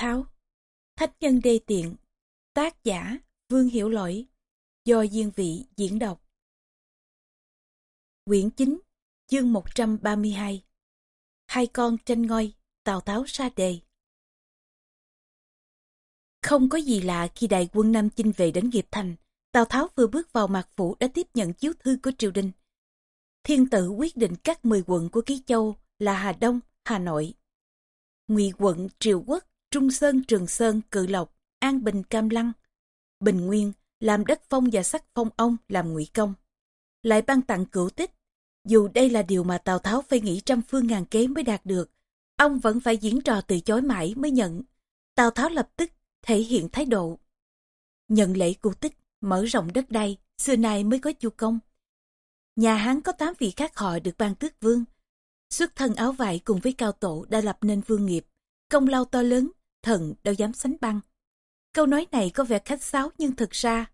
Tháo. Thách nhân đê tiện Tác giả Vương Hiểu Lỗi Do Diên Vị diễn đọc. Quyển 9 Chương 132 Hai con tranh ngôi Tào Tháo xa đề. Không có gì lạ khi đại quân Nam chinh về đến Nghiệp Thành Tào Tháo vừa bước vào mặt phủ đã tiếp nhận chiếu thư của triều đình. Thiên tử quyết định các 10 quận của Ký Châu là Hà Đông, Hà Nội. Ngụy quận Triều Quốc Trung Sơn Trường Sơn Cự Lộc, An Bình Cam Lăng, Bình Nguyên làm đất phong và sắc phong ông làm ngụy công. Lại ban tặng cửu tích, dù đây là điều mà Tào Tháo phải nghĩ trăm phương ngàn kế mới đạt được, ông vẫn phải diễn trò từ chối mãi mới nhận. Tào Tháo lập tức thể hiện thái độ. Nhận lễ cửu tích, mở rộng đất đai, xưa nay mới có chu công. Nhà Hán có tám vị khác họ được ban tước vương. Xuất thân áo vải cùng với cao tổ đã lập nên vương nghiệp, công lao to lớn, thần đâu dám sánh băng. Câu nói này có vẻ khách sáo nhưng thực ra,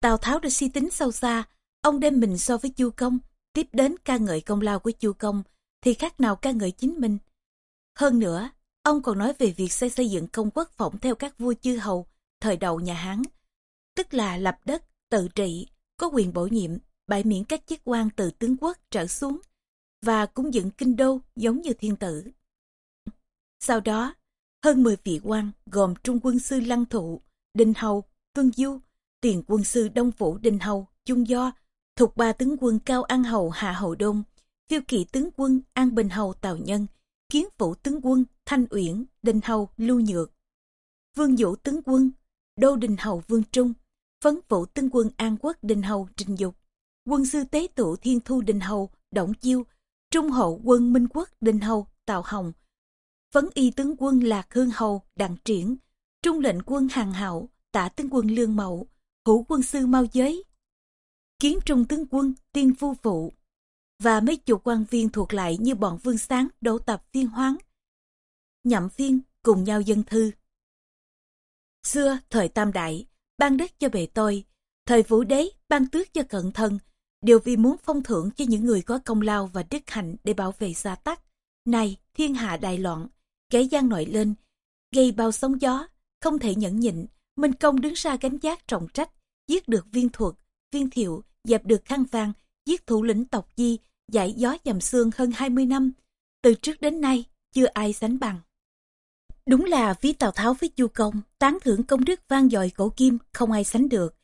Tào Tháo đã suy tính sâu xa, ông đem mình so với Chu Công, tiếp đến ca ngợi công lao của Chu Công, thì khác nào ca ngợi chính mình. Hơn nữa, ông còn nói về việc xây xây dựng công quốc phỏng theo các vua chư hầu thời đầu nhà Hán, tức là lập đất, tự trị, có quyền bổ nhiệm, bãi miễn các chức quan từ tướng quốc trở xuống, và cũng dựng kinh đô giống như thiên tử. Sau đó, hơn 10 vị quan gồm Trung quân sư Lăng Thụ, Đinh Hầu, Tuân Du, tiền quân sư Đông Vũ Đinh Hầu, Trung Do, thuộc ba tướng quân Cao An Hầu Hạ Hầu Đông, phiêu kỵ tướng quân An Bình Hầu Tào Nhân, kiến vũ tướng quân Thanh Uyển, Đinh Hầu Lưu Nhược, vương vũ tướng quân Đô Đình Hầu Vương Trung, phấn vũ tướng quân An Quốc Đình Hầu Trình Dục, quân sư tế tụ Thiên Thu Đình Hầu Động Chiêu, trung hậu quân Minh Quốc Đình Hầu Tào Hồng, phấn y tướng quân lạc hương hầu, đặng triển. Trung lệnh quân hàng hạo tả tướng quân lương mậu. Hữu quân sư mau giới. Kiến trung tướng quân tiên phu phụ. Và mấy chục quan viên thuộc lại như bọn vương sáng đỗ tập viên hoáng nhậm phiên cùng nhau dân thư. Xưa thời tam đại, ban đất cho bề tôi. Thời vũ đế ban tước cho cận thân đều vì muốn phong thưởng cho những người có công lao và đức hạnh để bảo vệ gia tắc. Nay thiên hạ đại loạn kẻ gian nổi lên, gây bao sóng gió, không thể nhẫn nhịn, Minh Công đứng ra gánh giác trọng trách, giết được viên thuật, viên thiệu, dẹp được khăn vàng, giết thủ lĩnh tộc di, giải gió dầm xương hơn 20 năm. Từ trước đến nay, chưa ai sánh bằng. Đúng là ví Tào Tháo với Chu Công, tán thưởng công đức vang dội cổ kim, không ai sánh được.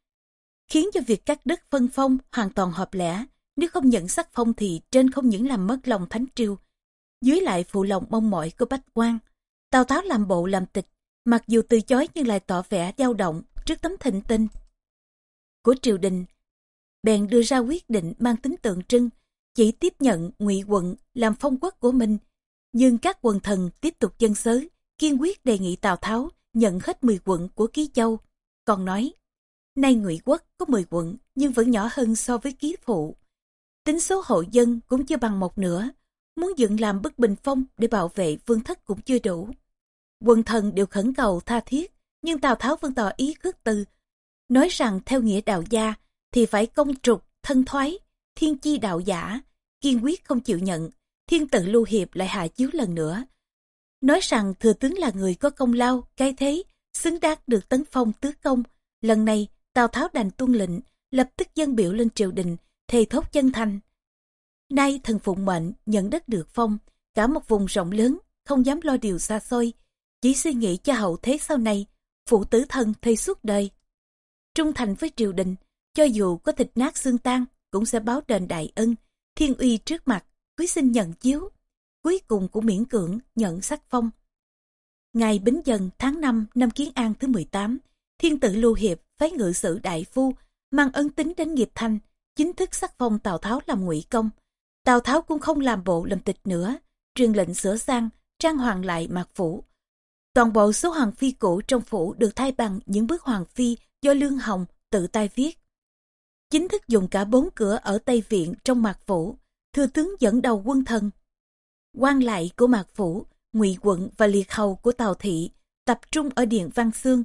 Khiến cho việc cắt đất phân phong hoàn toàn hợp lẽ, nếu không nhận sắc phong thì trên không những làm mất lòng thánh triều, dưới lại phụ lòng mong mỏi của bách quan tào tháo làm bộ làm tịch, mặc dù từ chối nhưng lại tỏ vẻ dao động trước tấm thịnh tinh của triều đình, bèn đưa ra quyết định mang tính tượng trưng, chỉ tiếp nhận ngụy quận làm phong quốc của mình, nhưng các quần thần tiếp tục dân sớ, kiên quyết đề nghị tào tháo nhận hết 10 quận của ký châu, còn nói, nay ngụy quốc có 10 quận nhưng vẫn nhỏ hơn so với ký phụ. Tính số hộ dân cũng chưa bằng một nửa muốn dựng làm bức bình phong để bảo vệ vương thất cũng chưa đủ. quần thần đều khẩn cầu tha thiết, nhưng Tào Tháo vẫn tỏ ý khước từ, nói rằng theo nghĩa đạo gia thì phải công trục, thân thoái, thiên chi đạo giả, kiên quyết không chịu nhận, thiên tự lưu hiệp lại hạ chiếu lần nữa. Nói rằng thừa tướng là người có công lao, cái thế, xứng đáng được tấn phong tước công. Lần này, Tào Tháo đành tuân lệnh, lập tức dân biểu lên triều đình, thề thốt chân thành, Nay thần phụng mệnh nhận đất được phong, cả một vùng rộng lớn, không dám lo điều xa xôi, chỉ suy nghĩ cho hậu thế sau này, phụ tử thân thây suốt đời. Trung thành với triều đình, cho dù có thịt nát xương tan, cũng sẽ báo đền đại ân, thiên uy trước mặt, quý sinh nhận chiếu. Cuối cùng cũng miễn cưỡng nhận sắc phong. Ngày Bính Dần tháng 5 năm Kiến An thứ 18, thiên tử Lưu Hiệp phái ngự sử đại phu, mang ân tính đến nghiệp thanh, chính thức sắc phong Tào Tháo làm ngụy công, Tào Tháo cũng không làm bộ làm tịch nữa, truyền lệnh sửa sang, trang hoàng lại mạc phủ. Toàn bộ số hoàng phi cũ trong phủ được thay bằng những bức hoàng phi do Lương Hồng tự tay viết. Chính thức dùng cả bốn cửa ở Tây Viện trong mạc phủ, thừa tướng dẫn đầu quân thân quan lại của mạc phủ, ngụy quận và liệt hầu của Tào Thị tập trung ở Điện Văn Xương,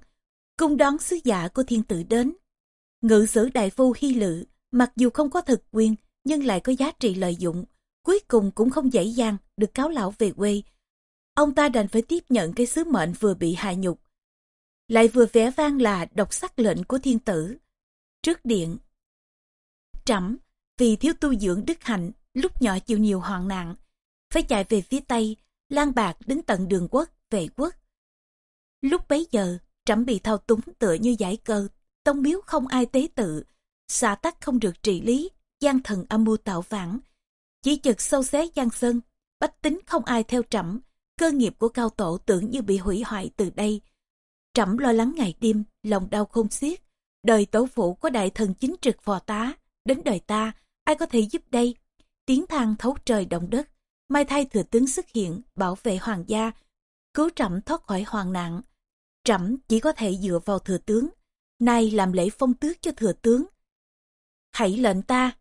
cung đón sứ giả của thiên tử đến. Ngự sử đại phu Hy Lự, mặc dù không có thực quyền, nhưng lại có giá trị lợi dụng, cuối cùng cũng không dễ dàng được cáo lão về quê. ông ta đành phải tiếp nhận cái sứ mệnh vừa bị hạ nhục. Lại vừa vẽ vang là đọc sắc lệnh của thiên tử. Trước điện, trẫm vì thiếu tu dưỡng đức hạnh, lúc nhỏ chịu nhiều hoạn nạn, phải chạy về phía Tây, lan bạc đến tận đường quốc, về quốc. Lúc bấy giờ, trẫm bị thao túng tựa như giải cơ, tông miếu không ai tế tự, xã tắc không được trị lý, gian thần âm mưu tạo phản. Chỉ chực sâu xé giang sơn, bách tính không ai theo trẫm, cơ nghiệp của cao tổ tưởng như bị hủy hoại từ đây. Trẫm lo lắng ngày đêm, lòng đau không xiết. Đời tổ phụ có đại thần chính trực phò tá, đến đời ta, ai có thể giúp đây? Tiếng thang thấu trời động đất, mai thay thừa tướng xuất hiện, bảo vệ hoàng gia, cứu trẫm thoát khỏi hoàng nạn. Trẫm chỉ có thể dựa vào thừa tướng, nay làm lễ phong tước cho thừa tướng. Hãy lệnh ta.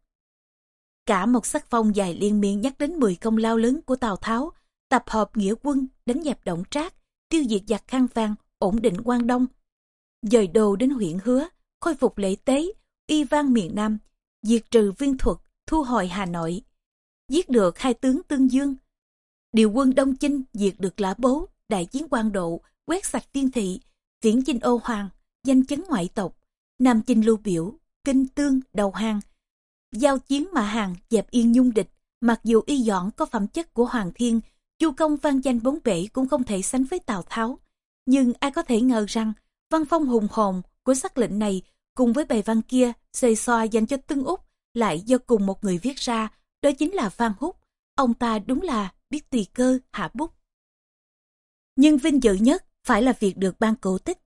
Cả một sắc phong dài liên miên nhắc đến 10 công lao lớn của Tào Tháo, tập hợp nghĩa quân, đánh dẹp động trác, tiêu diệt giặc khang vàng, ổn định quan đông. Dời đồ đến huyện hứa, khôi phục lễ tế, uy vang miền Nam, diệt trừ viên thuật, thu hồi Hà Nội. Giết được hai tướng Tương Dương. Điều quân Đông Chinh diệt được Lã Bố, đại chiến quan độ, quét sạch tiên thị, viễn chinh ô hoàng, danh chấn ngoại tộc, Nam chinh lưu biểu, kinh tương, đầu hàng. Giao chiến mà hàng dẹp yên nhung địch, mặc dù y dọn có phẩm chất của Hoàng Thiên, Chu công văn danh bốn bể cũng không thể sánh với Tào Tháo. Nhưng ai có thể ngờ rằng, văn phong hùng hồn của sắc lệnh này cùng với bài văn kia xơi xoa dành cho Tương Úc lại do cùng một người viết ra, đó chính là Phan Húc. Ông ta đúng là biết tùy cơ hạ bút. Nhưng vinh dự nhất phải là việc được ban cổ tích.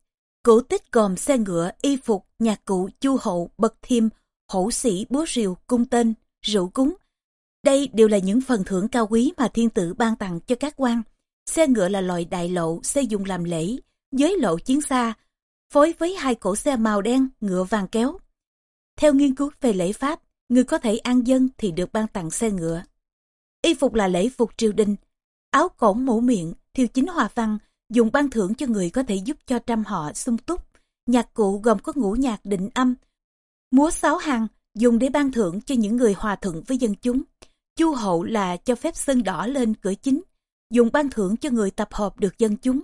Cổ tích gồm xe ngựa, y phục, nhạc cụ, chu hậu, bậc thiêm, hổ sĩ, búa rìu, cung tên, rượu cúng. Đây đều là những phần thưởng cao quý mà thiên tử ban tặng cho các quan. Xe ngựa là loại đại lộ, xe dùng làm lễ, giới lộ chiến xa, phối với hai cổ xe màu đen, ngựa vàng kéo. Theo nghiên cứu về lễ pháp, người có thể an dân thì được ban tặng xe ngựa. Y phục là lễ phục triều đình, áo cổng mũ miệng, thiêu chính hòa văn, dùng ban thưởng cho người có thể giúp cho trăm họ sung túc. Nhạc cụ gồm có ngũ nhạc định âm, múa sáu hàng dùng để ban thưởng cho những người hòa thuận với dân chúng. Chu hậu là cho phép sơn đỏ lên cửa chính, dùng ban thưởng cho người tập hợp được dân chúng.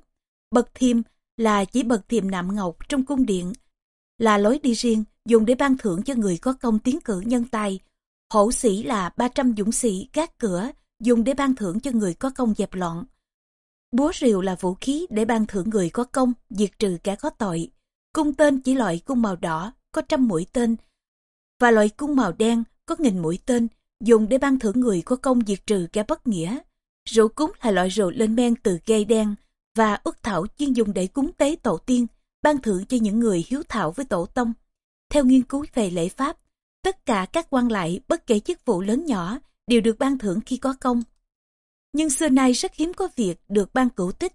Bậc thiềm là chỉ bậc thiềm nạm ngọc trong cung điện, là lối đi riêng dùng để ban thưởng cho người có công tiến cử nhân tài. Hổ sĩ là 300 dũng sĩ gác cửa, dùng để ban thưởng cho người có công dẹp loạn. Búa rìu là vũ khí để ban thưởng người có công, diệt trừ kẻ có tội. Cung tên chỉ loại cung màu đỏ, có trăm mũi tên, và loại cung màu đen có nghìn mũi tên, dùng để ban thưởng người có công diệt trừ kẻ bất nghĩa. Rượu cúng là loại rượu lên men từ gai đen, và ước thảo chuyên dùng để cúng tế tổ tiên, ban thưởng cho những người hiếu thảo với tổ tông. Theo nghiên cứu về lễ pháp, tất cả các quan lại bất kể chức vụ lớn nhỏ đều được ban thưởng khi có công. Nhưng xưa nay rất hiếm có việc được ban cửu tích.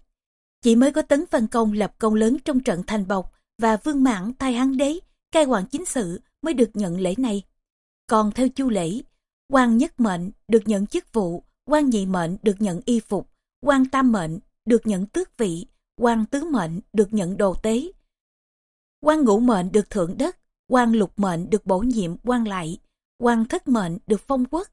Chỉ mới có Tấn Văn Công lập công lớn trong trận thành bộc và Vương Mãn thay hán đế, cai quản chính sự mới được nhận lễ này. Còn theo chu lễ, quan nhất mệnh được nhận chức vụ, quan nhị mệnh được nhận y phục, quan tam mệnh được nhận tước vị, quan tứ mệnh được nhận đồ tế. Quan ngũ mệnh được thượng đất, quan lục mệnh được bổ nhiệm quan lại, quan thất mệnh được phong quốc,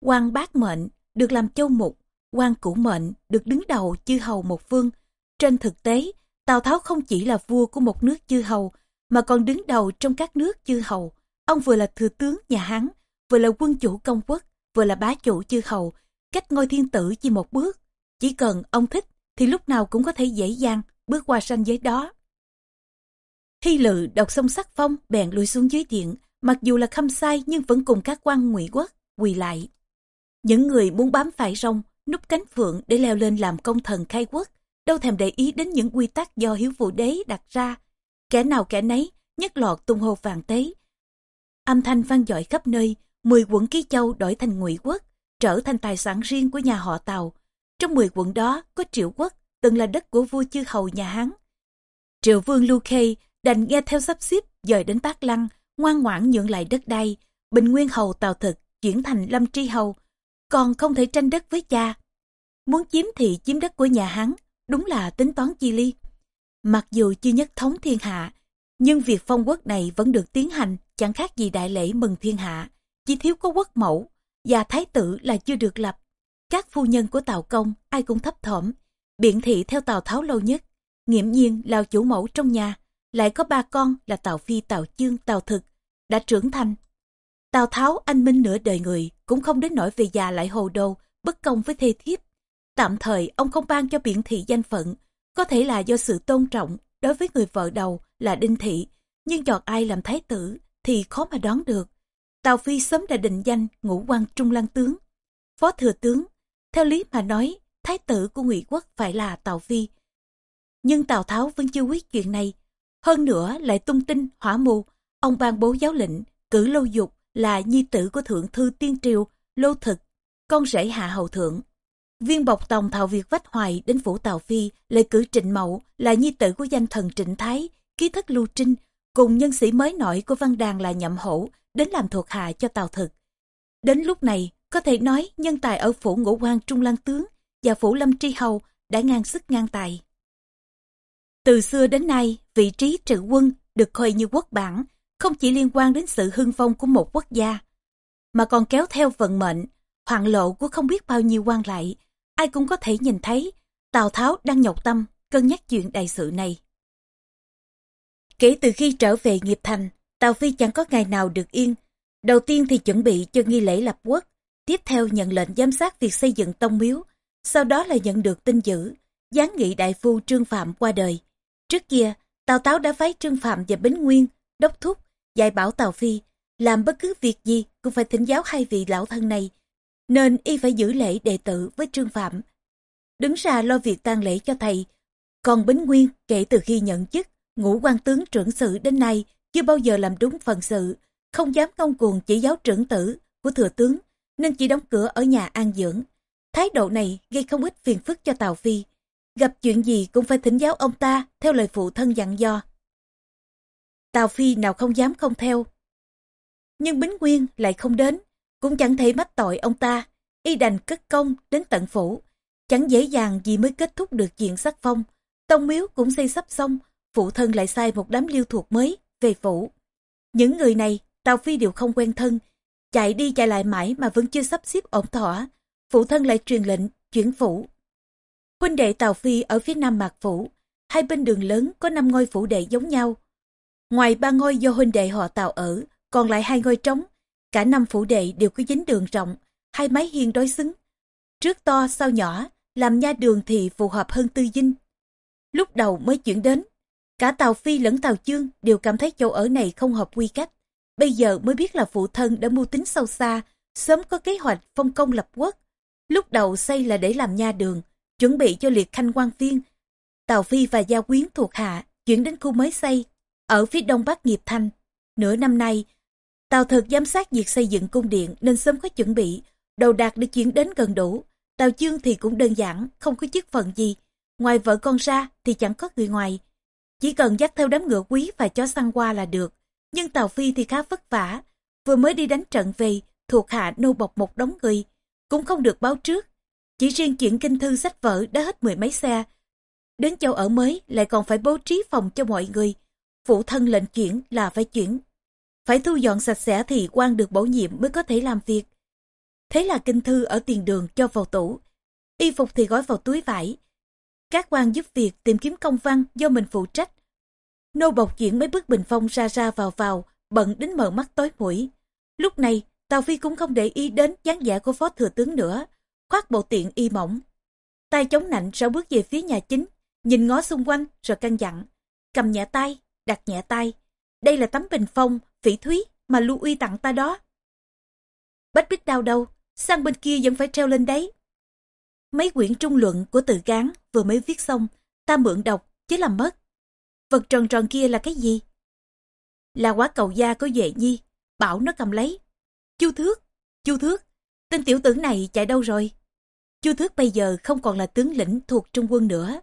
quan bát mệnh được làm châu mục, quan cửu mệnh được đứng đầu chư hầu một phương. Trên thực tế, Tào Tháo không chỉ là vua của một nước chư hầu, mà còn đứng đầu trong các nước chư hầu. Ông vừa là thừa tướng nhà Hán, vừa là quân chủ công quốc, vừa là bá chủ chư hầu, cách ngôi thiên tử chỉ một bước. Chỉ cần ông thích thì lúc nào cũng có thể dễ dàng bước qua ranh giới đó. Hy lự đọc xong sắc phong bèn lùi xuống dưới điện, mặc dù là khâm sai nhưng vẫn cùng các quan ngụy quốc quỳ lại. Những người muốn bám phải rong, núp cánh phượng để leo lên làm công thần khai quốc, đâu thèm để ý đến những quy tắc do hiếu vụ đế đặt ra. Kẻ nào kẻ nấy, nhất lọt tung hô vàng tế. Âm thanh vang dội khắp nơi, mười quận ký châu đổi thành ngụy quốc, trở thành tài sản riêng của nhà họ Tàu. Trong 10 quận đó có Triệu Quốc, từng là đất của vua chư hầu nhà Hán. Triệu vương Lưu Khê đành nghe theo sắp xếp dời đến Bát Lăng, ngoan ngoãn nhượng lại đất đai. Bình Nguyên hầu Tào Thực chuyển thành Lâm Tri hầu, còn không thể tranh đất với cha. Muốn chiếm thì chiếm đất của nhà Hán, đúng là tính toán chi ly. Mặc dù chưa nhất thống thiên hạ, nhưng việc phong quốc này vẫn được tiến hành chẳng khác gì đại lễ mừng thiên hạ, chỉ thiếu có quốc mẫu và thái tử là chưa được lập. Các phu nhân của Tào Công ai cũng thấp thỏm, biện thị theo Tào Tháo lâu nhất, nghiễm nhiên là chủ mẫu trong nhà, lại có ba con là Tào Phi, Tào Chương, Tào Thực, đã trưởng thành. Tào Tháo anh minh nửa đời người, cũng không đến nỗi về già lại hồ đồ, bất công với thê thiếp. Tạm thời ông không ban cho biện thị danh phận, có thể là do sự tôn trọng đối với người vợ đầu là Đinh Thị, nhưng chọn ai làm thái tử thì khó mà đoán được. Tào Phi sớm đã định danh ngũ quan trung lăng tướng, phó thừa tướng. Theo lý mà nói, thái tử của ngụy quốc phải là Tào Phi. Nhưng Tào Tháo vẫn chưa quyết chuyện này. Hơn nữa lại tung tin hỏa mù, ông ban bố giáo lệnh, cử lâu dục là nhi tử của thượng thư tiên triều, lô thực, con rể hạ hầu thượng. Viên bọc tòng thạo việc Vách Hoài đến phủ Tào Phi lại cử Trịnh Mậu là nhi tử của danh thần Trịnh Thái, ký thất Lưu Trinh, cùng nhân sĩ mới nổi của văn đàn là Nhậm Hổ đến làm thuộc hạ cho Tào Thực. Đến lúc này, có thể nói nhân tài ở phủ ngũ quan Trung Lăng Tướng và phủ Lâm Tri Hầu đã ngang sức ngang tài. Từ xưa đến nay, vị trí trự quân được coi như quốc bản, không chỉ liên quan đến sự hưng phong của một quốc gia, mà còn kéo theo vận mệnh, hoạn lộ của không biết bao nhiêu quan lại. Ai cũng có thể nhìn thấy Tào Tháo đang nhọc tâm cân nhắc chuyện đại sự này. Kể từ khi trở về nghiệp thành, Tào Phi chẳng có ngày nào được yên. Đầu tiên thì chuẩn bị cho nghi lễ lập quốc, tiếp theo nhận lệnh giám sát việc xây dựng tông miếu, sau đó là nhận được tin dữ, giáng nghị đại phu Trương Phạm qua đời. Trước kia, Tào Táo đã phái Trương Phạm và Bính Nguyên, đốc thúc, dạy bảo Tào Phi, làm bất cứ việc gì cũng phải thỉnh giáo hai vị lão thân này, nên y phải giữ lễ đệ tử với Trương Phạm. Đứng ra lo việc tang lễ cho thầy, còn Bính Nguyên kể từ khi nhận chức, ngũ quan tướng trưởng sự đến nay chưa bao giờ làm đúng phần sự, không dám ngông cuồng chỉ giáo trưởng tử của thừa tướng, nên chỉ đóng cửa ở nhà an dưỡng. Thái độ này gây không ít phiền phức cho Tào Phi. Gặp chuyện gì cũng phải thỉnh giáo ông ta theo lời phụ thân dặn do. Tào Phi nào không dám không theo. Nhưng Bính Nguyên lại không đến, cũng chẳng thể mách tội ông ta, y đành cất công đến tận phủ. Chẳng dễ dàng gì mới kết thúc được chuyện sắc phong. Tông miếu cũng xây sắp xong, phụ thân lại sai một đám liêu thuộc mới về phủ. Những người này, Tào Phi đều không quen thân, chạy đi chạy lại mãi mà vẫn chưa sắp xếp ổn thỏa. Phụ thân lại truyền lệnh, chuyển phủ. Huynh đệ Tào Phi ở phía nam mạc phủ, hai bên đường lớn có năm ngôi phủ đệ giống nhau. Ngoài ba ngôi do huynh đệ họ Tào ở, còn lại hai ngôi trống. Cả năm phủ đệ đều có dính đường rộng, hai mái hiên đối xứng. Trước to sau nhỏ, làm nha đường thì phù hợp hơn tư dinh. Lúc đầu mới chuyển đến, Cả Tàu Phi lẫn Tàu Chương đều cảm thấy chỗ ở này không hợp quy cách. Bây giờ mới biết là phụ thân đã mưu tính sâu xa, sớm có kế hoạch phong công lập quốc. Lúc đầu xây là để làm nha đường, chuẩn bị cho liệt khanh quan viên. Tàu Phi và Gia Quyến thuộc hạ chuyển đến khu mới xây, ở phía đông bắc nghiệp thanh. Nửa năm nay, Tào thực giám sát việc xây dựng cung điện nên sớm có chuẩn bị, đầu đạt để chuyển đến gần đủ. Tào Chương thì cũng đơn giản, không có chức phận gì. Ngoài vợ con ra thì chẳng có người ngoài chỉ cần dắt theo đám ngựa quý và chó săn qua là được. Nhưng Tào Phi thì khá vất vả. Vừa mới đi đánh trận về, thuộc hạ nô bọc một đống người. Cũng không được báo trước. Chỉ riêng chuyện kinh thư sách vở đã hết mười mấy xe. Đến châu ở mới lại còn phải bố trí phòng cho mọi người. Phụ thân lệnh chuyển là phải chuyển. Phải thu dọn sạch sẽ thì quan được bổ nhiệm mới có thể làm việc. Thế là kinh thư ở tiền đường cho vào tủ. Y phục thì gói vào túi vải, các quan giúp việc tìm kiếm công văn do mình phụ trách. Nô bộc chuyển mấy bức bình phong ra ra vào vào, bận đến mở mắt tối mũi. Lúc này, Tào Phi cũng không để ý đến dáng vẻ của phó thừa tướng nữa, khoác bộ tiện y mỏng. Tay chống nạnh rảo bước về phía nhà chính, nhìn ngó xung quanh rồi căn dặn. Cầm nhẹ tay, đặt nhẹ tay. Đây là tấm bình phong, phỉ thúy mà Lưu Uy tặng ta đó. Bách bích đau đâu, sang bên kia vẫn phải treo lên đấy. Mấy quyển trung luận của từ cán vừa mới viết xong, ta mượn đọc, chứ làm mất. Vật tròn tròn kia là cái gì? Là quả cầu da của vệ Nhi, bảo nó cầm lấy. Chu Thước, Chu Thước, tên tiểu tử này chạy đâu rồi? Chu Thước bây giờ không còn là tướng lĩnh thuộc trung quân nữa.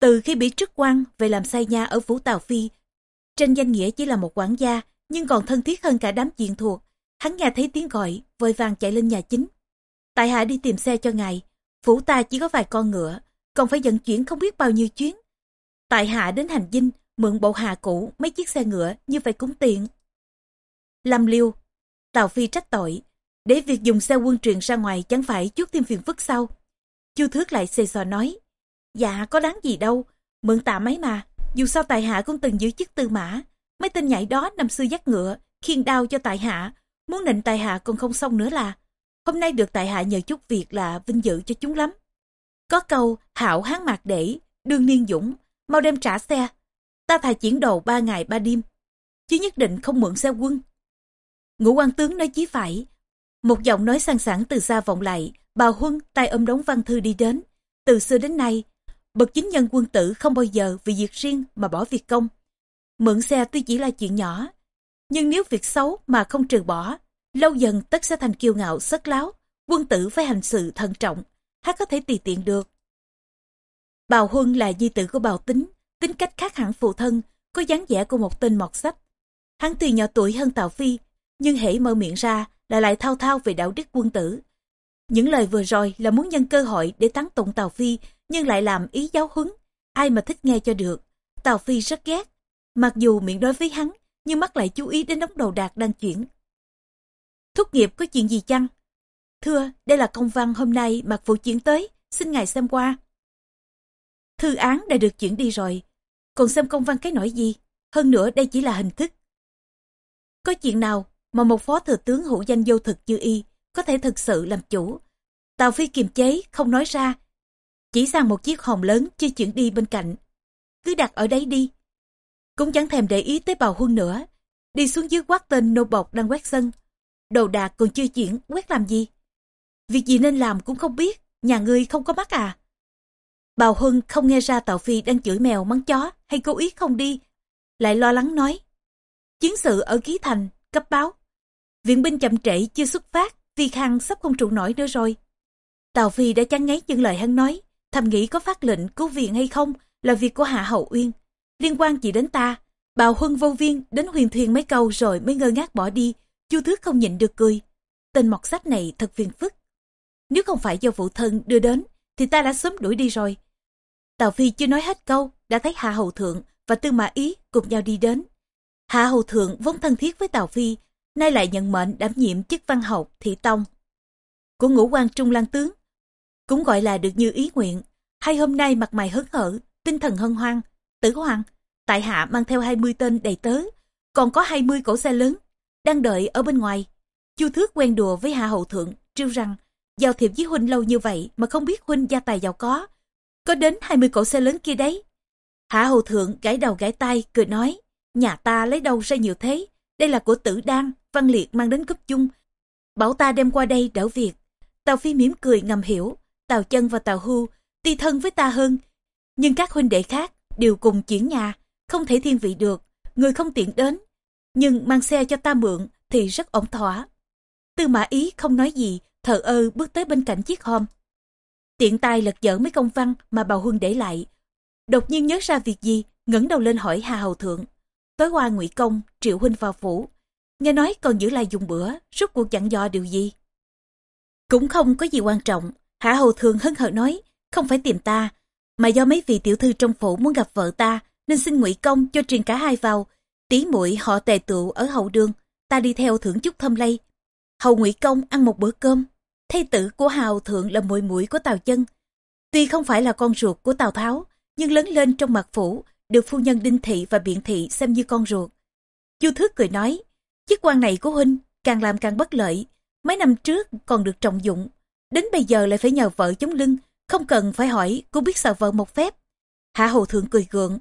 Từ khi bị chức quan về làm sai nha ở phủ Tào Phi, trên danh nghĩa chỉ là một quản gia, nhưng còn thân thiết hơn cả đám diện thuộc. Hắn nghe thấy tiếng gọi, vội vàng chạy lên nhà chính. Tại hạ đi tìm xe cho ngài, Phủ ta chỉ có vài con ngựa, còn phải vận chuyển không biết bao nhiêu chuyến. Tại hạ đến hành dinh, mượn bộ hạ cũ mấy chiếc xe ngựa như vậy cũng tiện. Lâm liêu, Tào Phi trách tội, để việc dùng xe quân truyền ra ngoài chẳng phải chút thêm phiền phức sau. Chu Thước lại xê xò nói, Dạ có đáng gì đâu, mượn tạm ấy mà, dù sao tài hạ cũng từng giữ chức tư mã. Mấy tên nhảy đó năm xưa dắt ngựa, khiên đao cho tài hạ, muốn nịnh tài hạ còn không xong nữa là. Hôm nay được tài hạ nhờ chút việc là vinh dự cho chúng lắm. Có câu hảo hán mạc để, đương niên dũng, mau đem trả xe. Ta thà chuyển đầu ba ngày ba đêm, chứ nhất định không mượn xe quân. Ngũ quan tướng nói chí phải. Một giọng nói sang sảng từ xa vọng lại, bà huân tay ôm đống văn thư đi đến. Từ xưa đến nay, bậc chính nhân quân tử không bao giờ vì việc riêng mà bỏ việc công. Mượn xe tuy chỉ là chuyện nhỏ, nhưng nếu việc xấu mà không trừ bỏ, lâu dần tất sẽ thành kiêu ngạo sất láo, quân tử phải hành sự thận trọng, há có thể tùy tiện được. Bào Huân là di tử của bào tính, tính cách khác hẳn phụ thân, có dáng vẻ của một tên mọt sách. Hắn tuy nhỏ tuổi hơn Tào Phi, nhưng hễ mở miệng ra là lại thao thao về đạo đức quân tử. Những lời vừa rồi là muốn nhân cơ hội để tán tụng Tào Phi, nhưng lại làm ý giáo huấn. Ai mà thích nghe cho được. Tào Phi rất ghét. Mặc dù miệng đối với hắn, nhưng mắt lại chú ý đến đống đồ đạc đang chuyển. Thúc nghiệp có chuyện gì chăng? Thưa, đây là công văn hôm nay mặc vụ chuyển tới, xin ngài xem qua. Thư án đã được chuyển đi rồi, còn xem công văn cái nổi gì, hơn nữa đây chỉ là hình thức. Có chuyện nào mà một phó thừa tướng hữu danh vô thực như y có thể thực sự làm chủ. Tào Phi kiềm chế, không nói ra. Chỉ sang một chiếc hòm lớn chưa chuyển đi bên cạnh. Cứ đặt ở đấy đi. Cũng chẳng thèm để ý tới bào huân nữa. Đi xuống dưới quát tên nô bọc đang quét sân. Đồ đạc còn chưa chuyển, quét làm gì? Việc gì nên làm cũng không biết, nhà ngươi không có mắt à? Bào Huân không nghe ra Tào Phi đang chửi mèo mắng chó hay cố ý không đi. Lại lo lắng nói. Chiến sự ở Ký Thành, cấp báo. Viện binh chậm trễ chưa xuất phát, vi khang sắp không trụ nổi nữa rồi. Tào Phi đã chán ngấy những lời hắn nói, thầm nghĩ có phát lệnh cứu viện hay không là việc của Hạ Hậu Uyên. Liên quan gì đến ta? Bào Huân vô viên đến huyền thuyền mấy câu rồi mới ngơ ngác bỏ đi. Chu Thước không nhịn được cười. Tên mọt sách này thật phiền phức. Nếu không phải do phụ thân đưa đến, thì ta đã sớm đuổi đi rồi. Tào Phi chưa nói hết câu, đã thấy Hạ Hầu Thượng và Tư Mã Ý cùng nhau đi đến. Hạ Hầu Thượng vốn thân thiết với Tào Phi, nay lại nhận mệnh đảm nhiệm chức văn học thị tông của ngũ quan trung lang tướng cũng gọi là được như ý nguyện hay hôm nay mặt mày hớn hở tinh thần hân hoan tử hoàng, tại hạ mang theo 20 tên đầy tớ, còn có 20 cỗ xe lớn, đang đợi ở bên ngoài chu thước quen đùa với hạ hậu thượng, trêu rằng, giao thiệp với huynh lâu như vậy mà không biết huynh gia tài giàu có có đến 20 cỗ xe lớn kia đấy hạ hậu thượng gãi đầu gãi tay cười nói, nhà ta lấy đâu ra nhiều thế đây là của tử đan, Văn Liệt mang đến cấp chung. Bảo ta đem qua đây đỡ việc. Tào Phi mỉm cười ngầm hiểu. Tào Chân và Tào Hưu ti thân với ta hơn. Nhưng các huynh đệ khác đều cùng chuyển nhà. Không thể thiên vị được. Người không tiện đến. Nhưng mang xe cho ta mượn thì rất ổn thỏa. Tư mã ý không nói gì. Thờ ơ bước tới bên cạnh chiếc hòm. Tiện tay lật dở mấy công văn mà bào Huân để lại. Đột nhiên nhớ ra việc gì, ngẩng đầu lên hỏi Hà Hầu Thượng. Tối qua ngụy Công, Triệu Huynh vào phủ, Nghe nói còn giữ lại dùng bữa, rút cuộc dặn dò điều gì? Cũng không có gì quan trọng, Hạ Hầu Thượng hân hở nói, không phải tìm ta, mà do mấy vị tiểu thư trong phủ muốn gặp vợ ta, nên xin ngụy công cho truyền cả hai vào. Tí muội họ tề tựu ở hậu đường, ta đi theo thưởng chút thâm lây. Hầu ngụy công ăn một bữa cơm, thây tử của Hào Thượng là muội muội của Tào Chân. Tuy không phải là con ruột của Tào Tháo, nhưng lớn lên trong mặt phủ, được phu nhân Đinh Thị và Biện Thị xem như con ruột. Chu Thước cười nói, Chức quan này của huynh càng làm càng bất lợi. Mấy năm trước còn được trọng dụng. Đến bây giờ lại phải nhờ vợ chống lưng. Không cần phải hỏi, cũng biết sợ vợ một phép. Hạ Hầu Thượng cười gượng.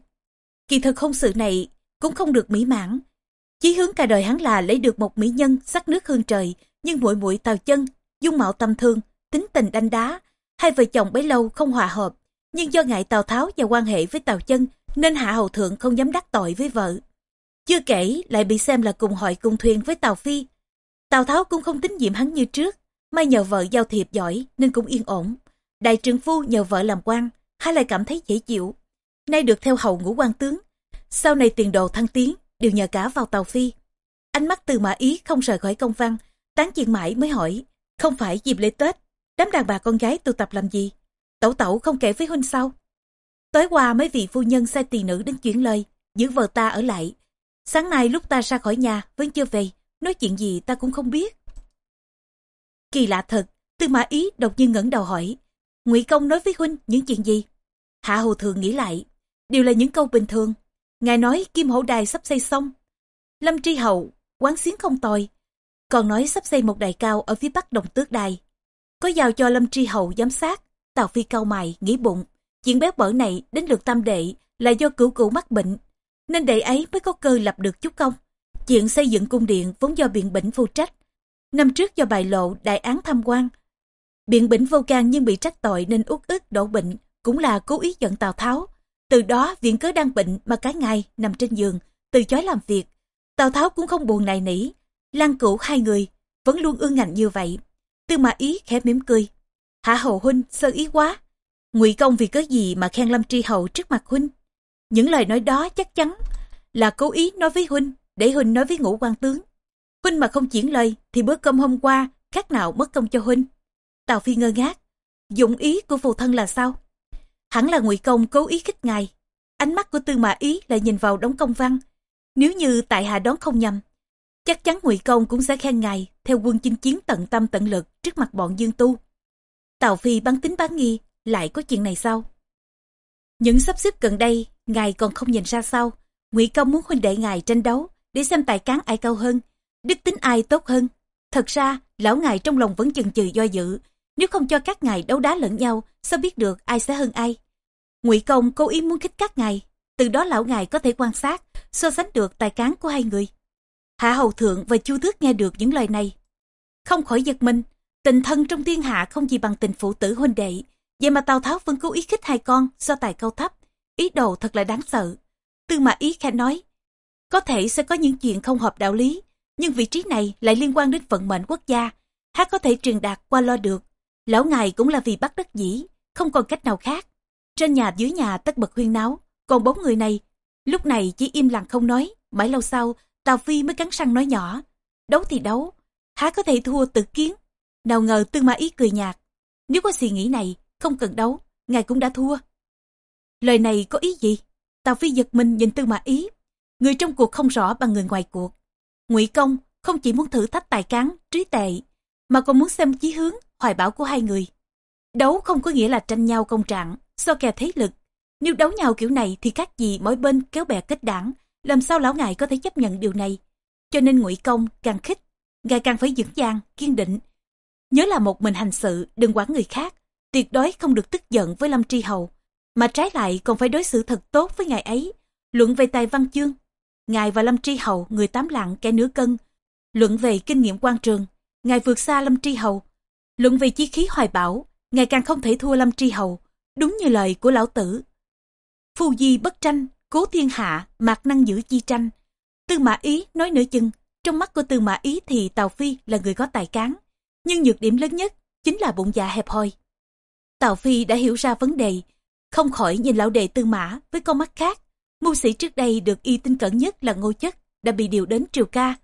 Kỳ thực hôn sự này cũng không được mỹ mãn. Chí hướng cả đời hắn là lấy được một mỹ nhân sắc nước hương trời, nhưng muội muội tào chân, dung mạo tầm thường, tính tình đanh đá. Hai vợ chồng bấy lâu không hòa hợp, nhưng do ngại Tào Tháo và quan hệ với Tào Chân nên Hạ Hầu Thượng không dám đắc tội với vợ. Chưa kể lại bị xem là cùng hội cùng thuyền với Tào Phi. Tào Tháo cũng không tín nhiệm hắn như trước, may nhờ vợ giao thiệp giỏi nên cũng yên ổn. Đại trưởng phu nhờ vợ làm quan, hai lại cảm thấy dễ chịu. Nay được theo hầu ngũ quan tướng, sau này tiền đồ thăng tiến đều nhờ cả vào tàu Phi. Ánh mắt từ mã ý không rời khỏi công văn, tán chuyện mãi mới hỏi, không phải dịp lễ Tết, đám đàn bà con gái tụ tập làm gì? Tẩu tẩu không kể với huynh sau Tối qua mấy vị phu nhân sai tỳ nữ đến chuyển lời, giữ vợ ta ở lại, Sáng nay lúc ta ra khỏi nhà vẫn chưa về, nói chuyện gì ta cũng không biết. Kỳ lạ thật, tư mã ý đột nhiên ngẩng đầu hỏi ngụy công nói với huynh những chuyện gì? Hạ Hầu Thường nghĩ lại, đều là những câu bình thường. Ngài nói kim hổ đài sắp xây xong. Lâm Tri Hậu, quán xiến không tồi. Còn nói sắp xây một đài cao ở phía bắc đồng tước đài. Có giao cho Lâm Tri Hậu giám sát. Tào Phi cao mày, nghĩ bụng. Chuyện béo bở này đến lượt tam đệ là do cửu cửu mắc bệnh. Nên đệ ấy mới có cơ lập được chút công. Chuyện xây dựng cung điện vốn do biện bỉnh phụ trách. Năm trước do bài lộ đại án tham quan. Biện bỉnh vô can nhưng bị trách tội nên uất ức đổ bệnh, cũng là cố ý giận Tào Tháo. Từ đó viện cớ đang bệnh mà cái ngày nằm trên giường, từ chối làm việc. Tào Tháo cũng không buồn này nỉ. Lan cửu hai người vẫn luôn ương ngạnh như vậy. Tư mà ý khẽ mỉm cười. Hạ hầu huynh sơ ý quá. ngụy công vì cớ gì mà khen Lâm Tri Hầu trước mặt huynh. Những lời nói đó chắc chắn là cố ý nói với huynh để huynh nói với ngũ quan tướng. Huynh mà không chuyển lời thì bữa cơm hôm qua khác nào mất công cho huynh. Tào Phi ngơ ngác. Dụng ý của phụ thân là sao? Hẳn là ngụy công cố ý khích ngài. Ánh mắt của tư mã ý lại nhìn vào đống công văn. Nếu như tại hạ đón không nhầm, chắc chắn ngụy công cũng sẽ khen ngài theo quân chinh chiến tận tâm tận lực trước mặt bọn dương tu. Tào Phi bán tính bán nghi, lại có chuyện này sao? Những sắp xếp gần đây, ngài còn không nhìn ra sao. Ngụy Công muốn huynh đệ ngài tranh đấu, để xem tài cán ai cao hơn, đức tính ai tốt hơn. Thật ra, lão ngài trong lòng vẫn chần chừ do dự. Nếu không cho các ngài đấu đá lẫn nhau, sao biết được ai sẽ hơn ai? Ngụy Công cố ý muốn khích các ngài, từ đó lão ngài có thể quan sát, so sánh được tài cán của hai người. Hạ Hầu Thượng và Chu Tước nghe được những lời này. Không khỏi giật mình, tình thân trong thiên hạ không gì bằng tình phụ tử huynh đệ. Vậy mà Tào Tháo vẫn cố ý khích hai con do tài cao thấp. Ý đồ thật là đáng sợ. Tư Mã Ý khẽ nói, có thể sẽ có những chuyện không hợp đạo lý, nhưng vị trí này lại liên quan đến vận mệnh quốc gia. Hát có thể truyền đạt qua lo được. Lão ngài cũng là vì bắt đất dĩ, không còn cách nào khác. Trên nhà dưới nhà tất bật huyên náo, còn bốn người này, lúc này chỉ im lặng không nói. Mãi lâu sau, Tào Phi mới cắn răng nói nhỏ. Đấu thì đấu, há có thể thua tự kiến. Nào ngờ Tư Mã Ý cười nhạt. Nếu có suy nghĩ này, không cần đấu, ngài cũng đã thua. Lời này có ý gì? Tào Phi giật mình nhìn Tư Mã Ý. Người trong cuộc không rõ bằng người ngoài cuộc. Ngụy Công không chỉ muốn thử thách tài cán, trí tệ, mà còn muốn xem chí hướng, hoài bão của hai người. Đấu không có nghĩa là tranh nhau công trạng, so kè thế lực. Nếu đấu nhau kiểu này thì khác gì mỗi bên kéo bè kết đảng, làm sao lão ngài có thể chấp nhận điều này. Cho nên ngụy Công càng khích, ngài càng phải vững vàng, kiên định. Nhớ là một mình hành sự, đừng quản người khác, tuyệt đối không được tức giận với Lâm Tri Hầu, mà trái lại còn phải đối xử thật tốt với ngài ấy. Luận về tài văn chương, ngài và Lâm Tri Hầu người tám lạng kẻ nửa cân. Luận về kinh nghiệm quan trường, ngài vượt xa Lâm Tri Hầu. Luận về chí khí hoài bảo, ngày càng không thể thua Lâm Tri Hầu, đúng như lời của lão tử. Phu di bất tranh, cố thiên hạ, mạc năng giữ chi tranh. Tư mã ý nói nửa chừng, trong mắt của tư mã ý thì Tào Phi là người có tài cán. Nhưng nhược điểm lớn nhất chính là bụng dạ hẹp hòi. Tào Phi đã hiểu ra vấn đề, không khỏi nhìn lão đệ tư mã với con mắt khác. Mưu sĩ trước đây được y tin cẩn nhất là ngô chất, đã bị điều đến triều ca.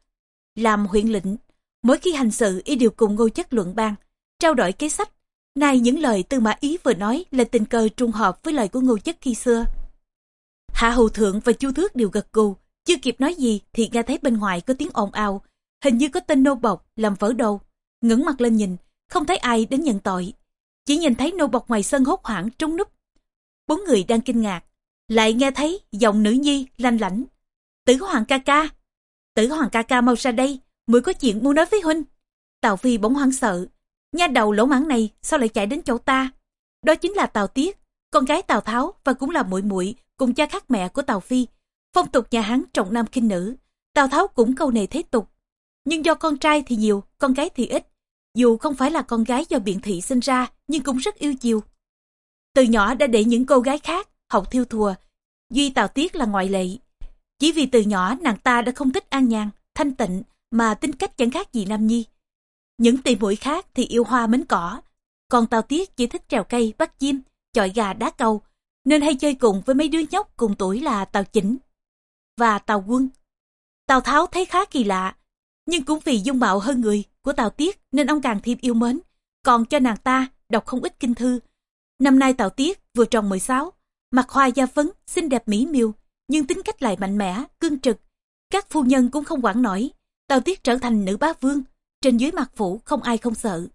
Làm huyện lĩnh, mỗi khi hành sự y đều cùng ngô chất luận ban, trao đổi kế sách. Nay những lời tư mã ý vừa nói là tình cờ trùng hợp với lời của ngô chất khi xưa. Hạ Hầu Thượng và Chu Thước đều gật gù, chưa kịp nói gì thì nghe thấy bên ngoài có tiếng ồn ào, hình như có tên nô bộc làm vỡ đầu. ngẩng mặt lên nhìn, không thấy ai đến nhận tội. Chỉ nhìn thấy nô bộc ngoài sân hốt hoảng trúng núp. Bốn người đang kinh ngạc, lại nghe thấy giọng nữ nhi lanh lảnh. Tử Hoàng ca ca, Tử Hoàng ca ca mau ra đây, mới có chuyện muốn nói với huynh. Tào Phi bỗng hoảng sợ, nha đầu lỗ mãng này sao lại chạy đến chỗ ta? Đó chính là Tào Tiết, con gái Tào Tháo và cũng là muội muội cùng cha khác mẹ của Tào Phi. Phong tục nhà Hán trọng nam khinh nữ, Tào Tháo cũng câu này thế tục. Nhưng do con trai thì nhiều, con gái thì ít. Dù không phải là con gái do biện thị sinh ra, nhưng cũng rất yêu chiều. Từ nhỏ đã để những cô gái khác học thiêu thùa, duy Tào Tiết là ngoại lệ. Chỉ vì từ nhỏ nàng ta đã không thích an nhàn, thanh tịnh mà tính cách chẳng khác gì Nam Nhi. Những tỷ muội khác thì yêu hoa mến cỏ, còn Tào Tiết chỉ thích trèo cây, bắt chim, chọi gà đá câu, nên hay chơi cùng với mấy đứa nhóc cùng tuổi là Tào Chỉnh và Tào Quân. Tào Tháo thấy khá kỳ lạ, nhưng cũng vì dung mạo hơn người của Tào Tiết nên ông càng thêm yêu mến, còn cho nàng ta đọc không ít kinh thư. Năm nay Tào Tiết vừa tròn 16, mặt hoa da phấn, xinh đẹp mỹ miều, nhưng tính cách lại mạnh mẽ, cương trực. Các phu nhân cũng không quản nổi, Tào Tiết trở thành nữ bá vương, trên dưới mặt phủ không ai không sợ.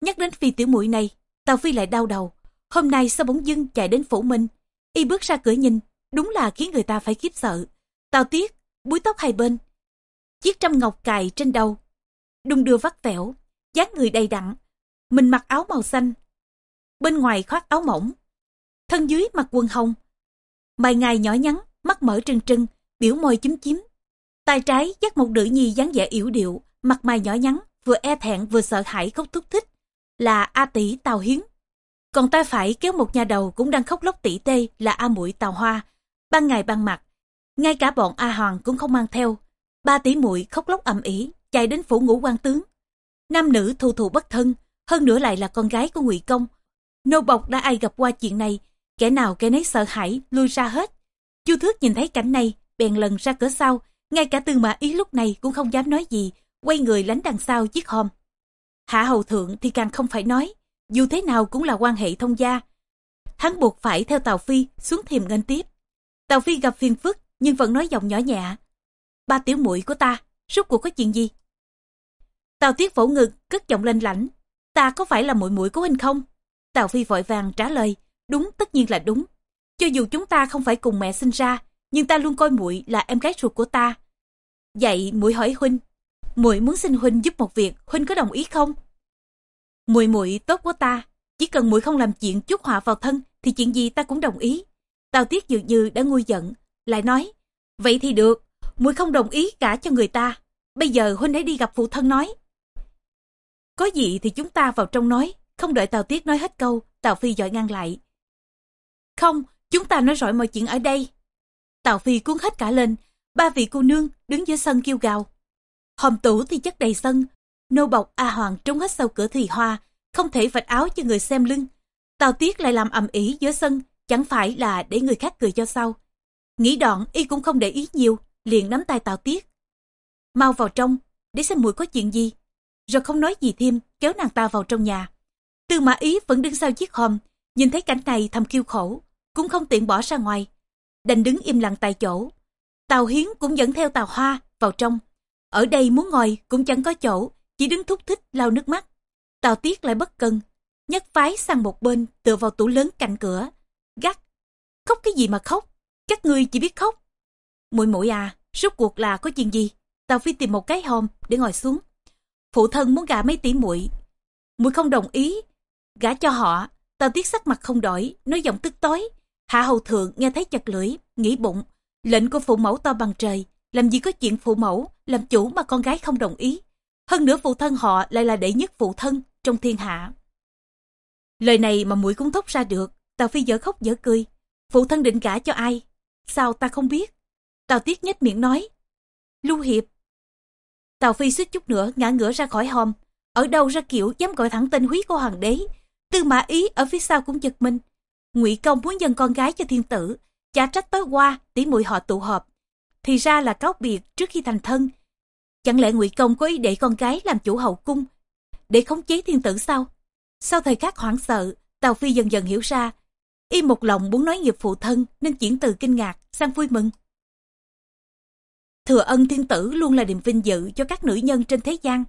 Nhắc đến phi tiểu muội này, Tào Phi lại đau đầu. Hôm nay sao bỗng dưng chạy đến phủ minh Y bước ra cửa nhìn, đúng là khiến người ta phải khiếp sợ. Tào Tiết, búi tóc hai bên, chiếc trăm ngọc cài trên đầu, đung đưa vắt vẻo, dáng người đầy đặn, mình mặc áo màu xanh, bên ngoài khoác áo mỏng, thân dưới mặc quần hồng, mày ngài nhỏ nhắn, mắt mở trừng trừng, biểu môi chúm chím. Tay trái dắt một nữ nhi dáng vẻ yểu điệu, mặt mày nhỏ nhắn, vừa e thẹn vừa sợ hãi khóc thúc thích, là A tỷ Tào Hiến. Còn tay phải kéo một nhà đầu cũng đang khóc lóc tỉ tê là A muội Tào Hoa. Ban ngày ban mặt, ngay cả bọn A Hoàng cũng không mang theo. Ba tỷ muội khóc lóc ầm ĩ, chạy đến phủ ngũ quan tướng. Nam nữ thù thù bất thân, hơn nữa lại là con gái của Ngụy Công. Nô bộc đã ai gặp qua chuyện này, kẻ nào kẻ nấy sợ hãi lui ra hết. Chu Thước nhìn thấy cảnh này, bèn lần ra cửa sau, ngay cả Tư Mã Ý lúc này cũng không dám nói gì, quay người lánh đằng sau chiếc hòm. Hạ hầu thượng thì càng không phải nói, dù thế nào cũng là quan hệ thông gia. Hắn buộc phải theo Tàu Phi xuống thềm ngân tiếp. Tàu Phi gặp phiền phức nhưng vẫn nói giọng nhỏ nhẹ. Ba tiểu muội của ta, rốt cuộc có chuyện gì? Tào Tiết vỗ ngực, cất giọng lên lãnh. Ta có phải là muội muội của huynh không? Tào Phi vội vàng trả lời, đúng tất nhiên là đúng. Cho dù chúng ta không phải cùng mẹ sinh ra, nhưng ta luôn coi muội là em gái ruột của ta. Vậy muội hỏi huynh, muội muốn xin huynh giúp một việc, huynh có đồng ý không? Muội muội tốt của ta, chỉ cần muội không làm chuyện chuốc họa vào thân thì chuyện gì ta cũng đồng ý. Tào Tiết dường như đã nguôi giận, lại nói, vậy thì được, muội không đồng ý cả cho người ta. Bây giờ huynh hãy đi gặp phụ thân nói. Có gì thì chúng ta vào trong nói, không đợi Tào Tiết nói hết câu, Tào Phi dội ngăn lại. Không, chúng ta nói rõ mọi chuyện ở đây. Tào Phi cuốn hết cả lên, ba vị cô nương đứng giữa sân kêu gào. Hòm tủ thì chất đầy sân, nô bọc A Hoàng trốn hết sau cửa thùy hoa, không thể vạch áo cho người xem lưng. Tào Tiết lại làm ầm ĩ giữa sân, chẳng phải là để người khác cười cho sau. Nghĩ đoạn y cũng không để ý nhiều, liền nắm tay Tào Tiết. Mau vào trong, để xem mùi có chuyện gì. Rồi không nói gì thêm, kéo nàng ta vào trong nhà. Tư mã ý vẫn đứng sau chiếc hòm, nhìn thấy cảnh này thầm kêu khổ, cũng không tiện bỏ ra ngoài. Đành đứng im lặng tại chỗ. Tào Hiến cũng dẫn theo Tào Hoa vào trong. Ở đây muốn ngồi cũng chẳng có chỗ, chỉ đứng thúc thích lau nước mắt. Tào Tiết lại bất cân nhấc phái sang một bên tựa vào tủ lớn cạnh cửa. Gắt, khóc cái gì mà khóc, các ngươi chỉ biết khóc. Muội muội à, rốt cuộc là có chuyện gì? Tào Phi tìm một cái hòm để ngồi xuống. Phụ thân muốn gả mấy tỷ muội, muội không đồng ý, gả cho họ. Tào Tiết sắc mặt không đổi, nói giọng tức tối. Hạ hầu thượng nghe thấy chật lưỡi, nghĩ bụng, lệnh của phụ mẫu to bằng trời, làm gì có chuyện phụ mẫu, làm chủ mà con gái không đồng ý. Hơn nữa phụ thân họ lại là đệ nhất phụ thân trong thiên hạ. Lời này mà mũi cũng thốt ra được, Tào Phi dở khóc dở cười. Phụ thân định gả cho ai? Sao ta không biết? Tào Tiết nhếch miệng nói. Lưu Hiệp. Tào Phi suýt chút nữa ngã ngửa ra khỏi hòm. Ở đâu ra kiểu dám gọi thẳng tên húy của hoàng đế. Tư mã ý ở phía sau cũng giật mình. ngụy công muốn dâng con gái cho thiên tử. Chả trách tối qua tỷ muội họ tụ họp. Thì ra là cáo biệt trước khi thành thân. Chẳng lẽ ngụy công có ý để con gái làm chủ hậu cung để khống chế thiên tử sao? Sau thời khắc hoảng sợ, Tào Phi dần dần hiểu ra, y một lòng muốn nói nghiệp phụ thân nên chuyển từ kinh ngạc sang vui mừng. Thừa ân thiên tử luôn là niềm vinh dự cho các nữ nhân trên thế gian.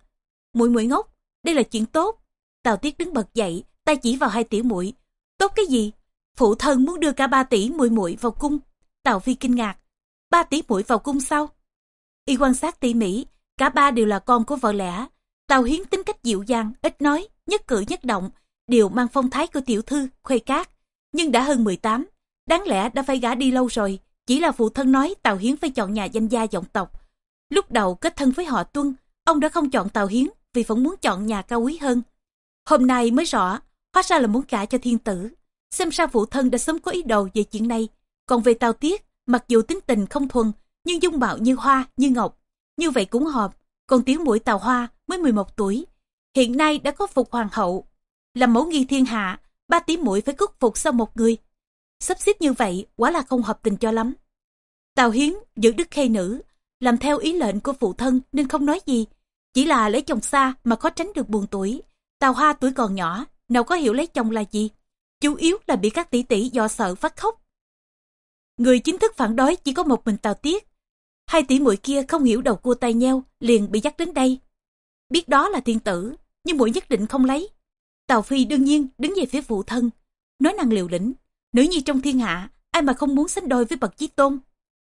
Muội muội ngốc, đây là chuyện tốt. Tào Tiết đứng bật dậy, tay chỉ vào hai tỷ muội. Tốt cái gì? Phụ thân muốn đưa cả ba tỷ muội muội vào cung. Tào Phi kinh ngạc. Ba tỷ muội vào cung sau Y quan sát tỉ mỉ, cả ba đều là con của vợ lẽ. Tào Hiến tính cách dịu dàng, ít nói, nhất cử nhất động, đều mang phong thái của tiểu thư, khuê cát. Nhưng đã hơn 18, đáng lẽ đã phải gả đi lâu rồi, chỉ là phụ thân nói Tào Hiến phải chọn nhà danh gia vọng tộc. Lúc đầu kết thân với họ Tuân, ông đã không chọn Tào Hiến vì vẫn muốn chọn nhà cao quý hơn. Hôm nay mới rõ, hóa ra là muốn gả cho thiên tử. Xem ra phụ thân đã sớm có ý đồ về chuyện này. Còn về Tào Tiết, mặc dù tính tình không thuần, nhưng dung mạo như hoa, như ngọc. Như vậy cũng hợp, còn tiếng mũi tàu Hoa mới 11 tuổi. Hiện nay đã có phục hoàng hậu. Làm mẫu nghi thiên hạ, ba tiếng mũi phải cất phục sau một người. Sắp xếp như vậy quả là không hợp tình cho lắm. Tào Hiến giữ đức khê nữ, làm theo ý lệnh của phụ thân nên không nói gì. Chỉ là lấy chồng xa mà khó tránh được buồn tuổi. Tào Hoa tuổi còn nhỏ, nào có hiểu lấy chồng là gì. Chủ yếu là bị các tỷ tỷ do sợ phát khóc. Người chính thức phản đối chỉ có một mình Tào Tiết. Hai tỷ muội kia không hiểu đầu cua tay nheo, liền bị dắt đến đây. Biết đó là thiên tử, nhưng muội nhất định không lấy. Tào Phi đương nhiên đứng về phía phụ thân, nói năng liều lĩnh, nữ nhi trong thiên hạ, ai mà không muốn sánh đôi với bậc chí tôn.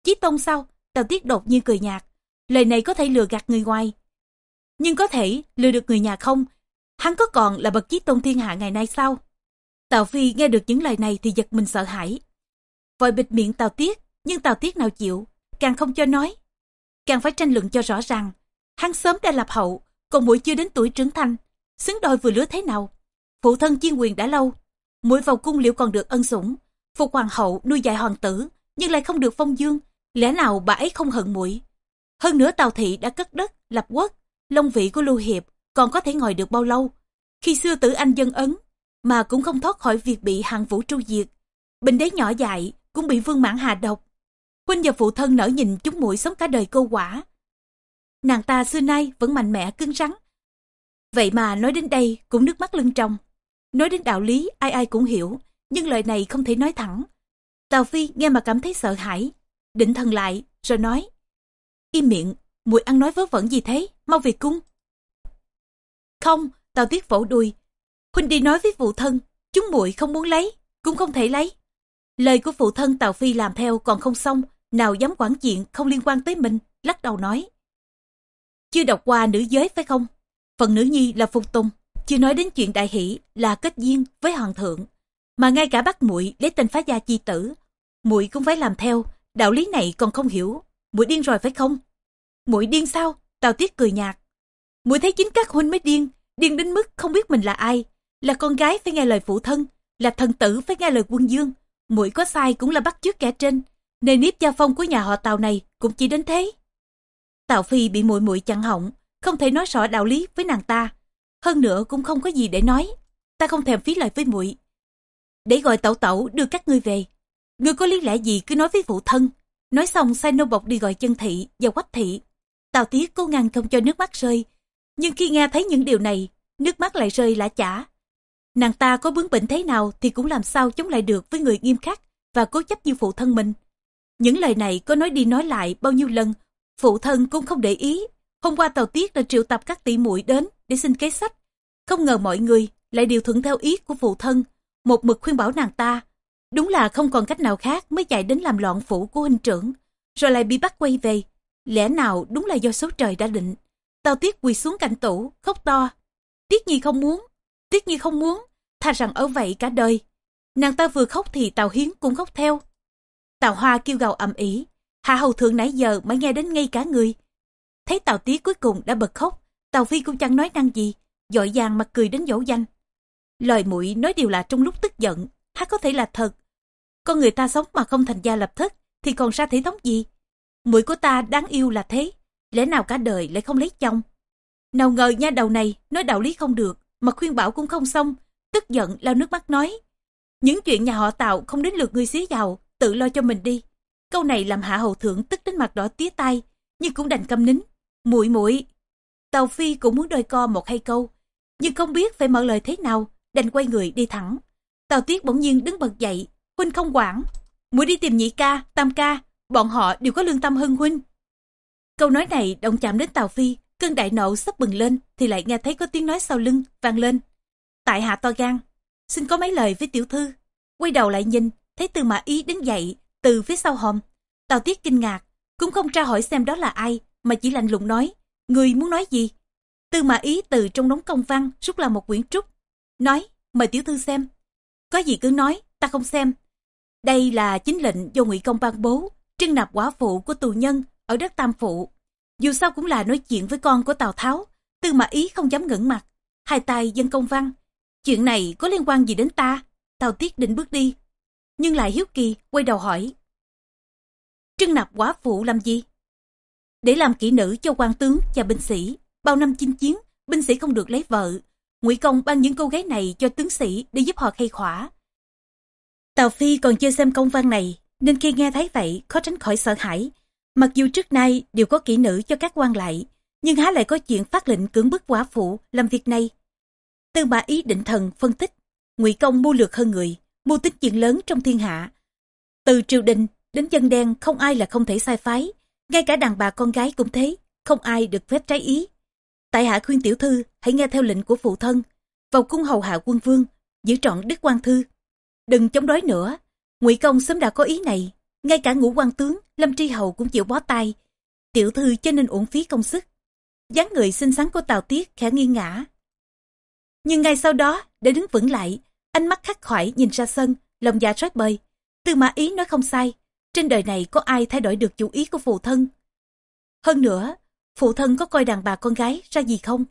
Chí tôn sao? Tào Tiết đột nhiên cười nhạt. Lời này có thể lừa gạt người ngoài. Nhưng có thể lừa được người nhà không? Hắn có còn là bậc chí tôn thiên hạ ngày nay sao? Tào Phi nghe được những lời này thì giật mình sợ hãi. Vội bịt miệng Tào Tiết, nhưng Tào Tiết nào chịu, càng không cho nói. Càng phải tranh luận cho rõ ràng. Hắn sớm đã lập hậu, còn mũi chưa đến tuổi trưởng thành. Xứng đôi vừa lứa thế nào? Phụ thân chiên quyền đã lâu. Mũi vào cung liệu còn được ân sủng. Phục hoàng hậu nuôi dạy hoàng tử, nhưng lại không được phong dương. Lẽ nào bà ấy không hận mũi? Hơn nữa Tào Thị đã cất đất, lập quốc. Long vị của Lưu Hiệp còn có thể ngồi được bao lâu? Khi xưa tử anh dân ấn, mà cũng không thoát khỏi việc bị hàng vũ tru diệt. Bình đế nhỏ dại cũng bị vương mãn hà độc. Huynh và phụ thân nở nhìn chúng mũi sống cả đời cô quả. Nàng ta xưa nay vẫn mạnh mẽ cứng rắn. Vậy mà nói đến đây cũng nước mắt lưng trong. Nói đến đạo lý ai ai cũng hiểu, nhưng lời này không thể nói thẳng. Tào Phi nghe mà cảm thấy sợ hãi, định thần lại rồi nói. Im miệng, muội ăn nói vớ vẩn gì thế, mau về cung. Không, Tào Tiết vỗ đuôi. Huynh đi nói với phụ thân, chúng muội không muốn lấy, cũng không thể lấy. Lời của phụ thân Tào Phi làm theo còn không xong, nào dám quản chuyện không liên quan tới mình, lắc đầu nói. Chưa đọc qua nữ giới phải không? Phần nữ nhi là phục tùng, chưa nói đến chuyện đại hỷ là kết duyên với hoàng thượng. Mà ngay cả bắt muội lấy tên phá gia chi tử, muội cũng phải làm theo, đạo lý này còn không hiểu. muội điên rồi phải không? muội điên sao? Tào Tiết cười nhạt. muội thấy chính các huynh mới điên, điên đến mức không biết mình là ai. Là con gái phải nghe lời phụ thân, là thần tử phải nghe lời quân dương muội có sai cũng là bắt chước kẻ trên. Nề nếp gia phong của nhà họ Tào này cũng chỉ đến thế. Tào Phi bị muội muội chặn họng, không thể nói rõ đạo lý với nàng ta. Hơn nữa cũng không có gì để nói. Ta không thèm phí lời với muội. Để gọi tẩu tẩu đưa các ngươi về. Ngươi có lý lẽ gì cứ nói với phụ thân. Nói xong sai nô bọc đi gọi chân thị và quách thị. Tào Tiết cố ngăn không cho nước mắt rơi. Nhưng khi nghe thấy những điều này, nước mắt lại rơi lã chả. Nàng ta có bướng bỉnh thế nào thì cũng làm sao chống lại được với người nghiêm khắc và cố chấp như phụ thân mình. Những lời này có nói đi nói lại bao nhiêu lần, phụ thân cũng không để ý. Hôm qua Tàu Tiết đã triệu tập các tỷ muội đến để xin kế sách. Không ngờ mọi người lại điều thuận theo ý của phụ thân, một mực khuyên bảo nàng ta. Đúng là không còn cách nào khác mới chạy đến làm loạn phủ của huynh trưởng, rồi lại bị bắt quay về. Lẽ nào đúng là do số trời đã định. Tàu Tiết quỳ xuống cạnh tủ, khóc to. Tiết Nhi không muốn, Tiết Nhi không muốn, thà rằng ở vậy cả đời. Nàng ta vừa khóc thì Tào Hiến cũng khóc theo. Tào Hoa kêu gào ầm ĩ, Hạ Hầu Thượng nãy giờ mới nghe đến ngay cả người. Thấy Tào Tía cuối cùng đã bật khóc, Tào Phi cũng chẳng nói năng gì, dội vàng mặt cười đến dỗ danh. Lời mũi nói điều là trong lúc tức giận, hát có thể là thật. Con người ta sống mà không thành gia lập thất, thì còn ra thể thống gì? Mũi của ta đáng yêu là thế, lẽ nào cả đời lại không lấy chồng? Nào ngờ nha đầu này nói đạo lý không được, mà khuyên bảo cũng không xong, tức giận lao nước mắt nói. Những chuyện nhà họ tạo không đến lượt người xí giàu, tự lo cho mình đi. Câu này làm hạ hầu thượng tức đến mặt đỏ tía tai, nhưng cũng đành câm nín. Muội muội Tàu Phi cũng muốn đôi co một hai câu, nhưng không biết phải mở lời thế nào, đành quay người đi thẳng. Tàu Tiết bỗng nhiên đứng bật dậy, huynh không quản. Muội đi tìm nhị ca, tam ca, bọn họ đều có lương tâm hơn huynh. Câu nói này động chạm đến Tàu Phi, cơn đại nộ sắp bừng lên thì lại nghe thấy có tiếng nói sau lưng vang lên. Tại hạ to gan, xin có mấy lời với tiểu thư. Quay đầu lại nhìn, thấy tư mã ý đứng dậy từ phía sau hòm. Tào Tiết kinh ngạc, cũng không tra hỏi xem đó là ai, mà chỉ lạnh lùng nói, người muốn nói gì? Tư mã ý từ trong đống công văn rút là một quyển trúc. Nói, mời tiểu thư xem. Có gì cứ nói, ta không xem. Đây là chính lệnh do ngụy công ban bố, trưng nạp quả phụ của tù nhân ở đất Tam Phụ. Dù sao cũng là nói chuyện với con của Tào Tháo, tư mã ý không dám ngẩng mặt. Hai tay dân công văn. Chuyện này có liên quan gì đến ta? Tào Tiết định bước đi, nhưng lại hiếu kỳ quay đầu hỏi. Trưng nạp quả phụ làm gì? Để làm kỹ nữ cho quan tướng và binh sĩ. Bao năm chinh chiến, binh sĩ không được lấy vợ. ngụy Công ban những cô gái này cho tướng sĩ để giúp họ khai khỏa. Tào Phi còn chưa xem công văn này, nên khi nghe thấy vậy khó tránh khỏi sợ hãi. Mặc dù trước nay đều có kỹ nữ cho các quan lại, nhưng há lại có chuyện phát lệnh cưỡng bức quả phụ làm việc này. Tư mã ý định thần phân tích, ngụy Công mưu lược hơn người, mưu tính chuyện lớn trong thiên hạ. Từ triều đình đến dân đen không ai là không thể sai phái, ngay cả đàn bà con gái cũng thế, không ai được phép trái ý. Tại hạ khuyên tiểu thư hãy nghe theo lệnh của phụ thân, vào cung hầu hạ quân vương, giữ trọn đức quan thư. Đừng chống đối nữa, ngụy công sớm đã có ý này ngay cả ngũ quan tướng, lâm tri hầu cũng chịu bó tay. Tiểu thư cho nên uổng phí công sức. Dáng người xinh xắn của tào tiết khẽ nghiêng ngã nhưng ngay sau đó, để đứng vững lại, ánh mắt khắc khoải nhìn ra sân, lòng dạ rối bời. Tư mã ý nói không sai, trên đời này có ai thay đổi được chủ ý của phụ thân? Hơn nữa, phụ thân có coi đàn bà con gái ra gì không?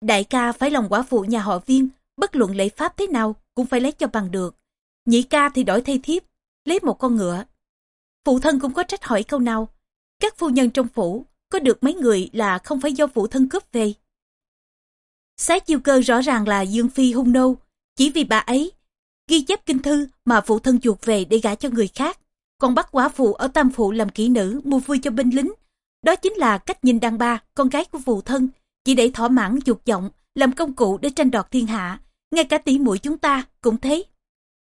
Đại ca phải lòng quả phụ nhà họ viên, bất luận lễ pháp thế nào cũng phải lấy cho bằng được. Nhị ca thì đổi thay thiếp, lấy một con ngựa phụ thân cũng có trách hỏi câu nào các phu nhân trong phủ có được mấy người là không phải do phụ thân cướp về Sái chiêu cơ rõ ràng là Dương Phi hung nô, chỉ vì bà ấy ghi chép kinh thư mà phụ thân chuột về để gả cho người khác, còn bắt quả phụ ở tam phụ làm kỹ nữ mua vui cho binh lính. Đó chính là cách nhìn đàn bà, con gái của phụ thân, chỉ để thỏa mãn dục vọng, làm công cụ để tranh đoạt thiên hạ. Ngay cả tỷ muội chúng ta cũng thế.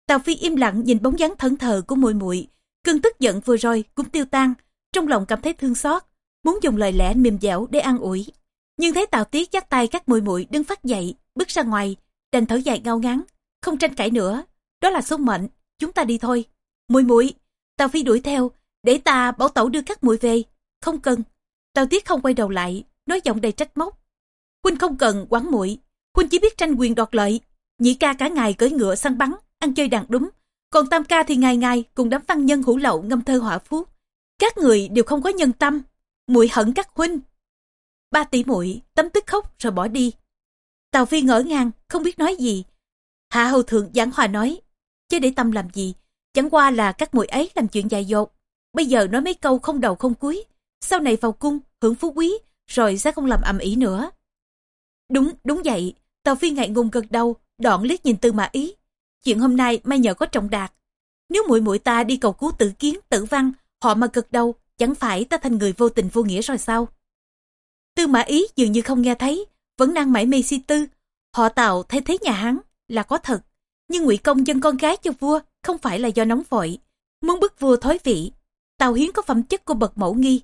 Tào Phi im lặng nhìn bóng dáng thẫn thờ của muội muội, cơn tức giận vừa rồi cũng tiêu tan, trong lòng cảm thấy thương xót, muốn dùng lời lẽ mềm dẻo để an ủi. Nhưng thấy Tào Tiết dắt tay các muội muội đứng phát dậy, bước ra ngoài, đành thở dài ngao ngắn, không tranh cãi nữa. Đó là số mệnh, chúng ta đi thôi. Muội muội, Tào Phi đuổi theo, để ta bảo tẩu đưa các muội về. Không cần. Tào Tiết không quay đầu lại, nói giọng đầy trách móc. Huynh không cần quán muội, Huynh chỉ biết tranh quyền đoạt lợi. Nhị ca cả ngày cưỡi ngựa săn bắn, ăn chơi đàn đúng. Còn tam ca thì ngày ngày cùng đám văn nhân hữu lậu ngâm thơ họa phú. Các người đều không có nhân tâm. muội hận các huynh, ba tỷ muội tấm tức khóc rồi bỏ đi. Tào phi ngỡ ngàng không biết nói gì. Hạ hầu thượng giảng hòa nói chứ để tâm làm gì? Chẳng qua là các muội ấy làm chuyện dài dột. Bây giờ nói mấy câu không đầu không cuối sau này vào cung hưởng phú quý rồi sẽ không làm ầm ĩ nữa. Đúng đúng vậy. Tào phi ngại ngùng gật đầu đoạn liếc nhìn tư mã ý chuyện hôm nay may nhờ có trọng đạt nếu muội muội ta đi cầu cứu tử kiến tử văn họ mà cực đầu chẳng phải ta thành người vô tình vô nghĩa rồi sao Tư mã ý dường như không nghe thấy, vẫn đang mải mê si tư. Họ tào thay thế nhà hắn là có thật. Nhưng ngụy công dân con gái cho vua không phải là do nóng vội. Muốn bức vua thối vị. Tào Hiến có phẩm chất của bậc mẫu nghi.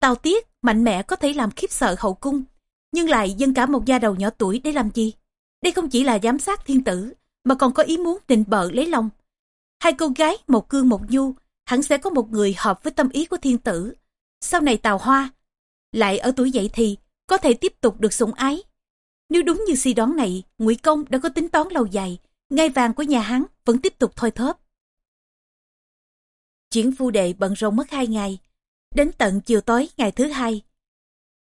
Tào Tiết mạnh mẽ có thể làm khiếp sợ hậu cung. Nhưng lại dân cả một gia đầu nhỏ tuổi để làm gì? Đây không chỉ là giám sát thiên tử, mà còn có ý muốn định bợ lấy lòng. Hai cô gái, một cương một nhu, hẳn sẽ có một người hợp với tâm ý của thiên tử. Sau này Tào Hoa lại ở tuổi dậy thì có thể tiếp tục được sủng ái. Nếu đúng như suy đoán này, Ngụy Công đã có tính toán lâu dài, ngai vàng của nhà hắn vẫn tiếp tục thoi thóp. Chuyển phu đệ bận rộn mất hai ngày, đến tận chiều tối ngày thứ hai,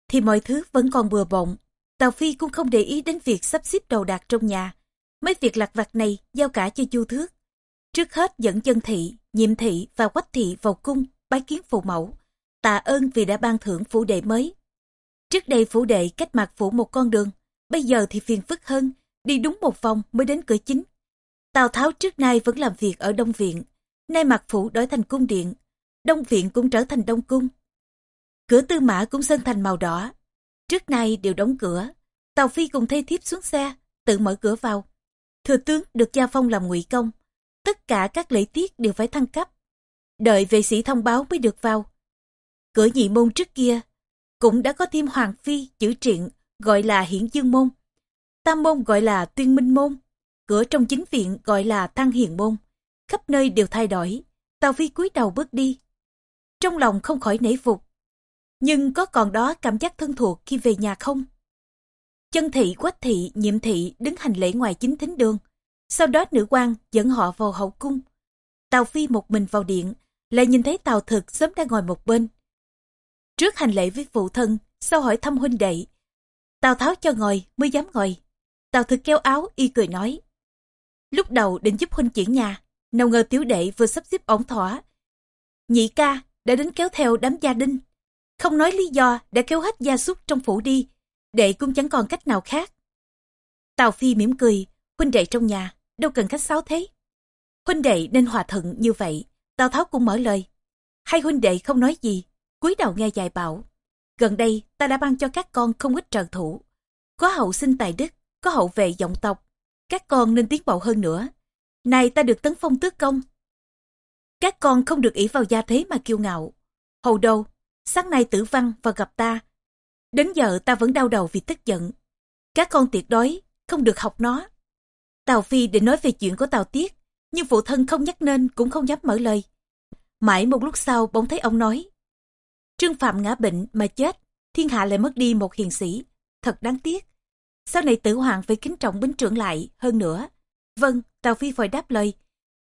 thì mọi thứ vẫn còn bừa bộn. Tào Phi cũng không để ý đến việc sắp xếp đầu đạc trong nhà. Mấy việc lặt vặt này giao cả cho Chu Thước. Trước hết dẫn chân thị, nhiệm thị và quách thị vào cung bái kiến phụ mẫu tạ ơn vì đã ban thưởng phủ đệ mới. Trước đây phủ đệ cách mặt phủ một con đường, bây giờ thì phiền phức hơn, đi đúng một vòng mới đến cửa chính. Tào Tháo trước nay vẫn làm việc ở Đông Viện, nay mặt phủ đổi thành cung điện, Đông Viện cũng trở thành Đông Cung. Cửa tư mã cũng sơn thành màu đỏ, trước nay đều đóng cửa. Tàu Phi cùng thay thiếp xuống xe, tự mở cửa vào. Thừa tướng được gia phong làm ngụy công, tất cả các lễ tiết đều phải thăng cấp. Đợi vệ sĩ thông báo mới được vào. Cửa nhị môn trước kia, cũng đã có thêm hoàng phi chữ triện gọi là hiển dương môn. Tam môn gọi là tuyên minh môn. Cửa trong chính viện gọi là thăng hiền môn. Khắp nơi đều thay đổi. Tào Phi cúi đầu bước đi. Trong lòng không khỏi nể phục. Nhưng có còn đó cảm giác thân thuộc khi về nhà không? Chân thị, quách thị, nhiệm thị đứng hành lễ ngoài chính thính đường. Sau đó nữ quan dẫn họ vào hậu cung. Tào Phi một mình vào điện, lại nhìn thấy Tào Thực sớm đang ngồi một bên. Trước hành lễ với phụ thân, sau hỏi thăm huynh đệ. Tào Tháo cho ngồi mới dám ngồi. Tào thực kéo áo y cười nói. Lúc đầu định giúp huynh chuyển nhà, nào ngờ tiểu đệ vừa sắp xếp ổn thỏa. Nhị ca đã đến kéo theo đám gia đình. Không nói lý do đã kéo hết gia súc trong phủ đi, đệ cũng chẳng còn cách nào khác. Tào Phi mỉm cười, huynh đệ trong nhà, đâu cần khách sáo thế. Huynh đệ nên hòa thuận như vậy, Tào Tháo cũng mở lời. Hai huynh đệ không nói gì, cúi đầu nghe dài bảo gần đây ta đã ban cho các con không ít trợ thủ có hậu sinh tài đức có hậu vệ dòng tộc các con nên tiến bộ hơn nữa này ta được tấn phong tước công các con không được ỷ vào gia thế mà kiêu ngạo hầu đâu sáng nay tử văn và gặp ta đến giờ ta vẫn đau đầu vì tức giận các con tuyệt đối không được học nó tào phi định nói về chuyện của tào tiết nhưng phụ thân không nhắc nên cũng không dám mở lời. Mãi một lúc sau bỗng thấy ông nói, Trương Phạm ngã bệnh mà chết, thiên hạ lại mất đi một hiền sĩ, thật đáng tiếc. Sau này tử hoàng phải kính trọng bính trưởng lại hơn nữa. Vâng, Tào Phi vội đáp lời.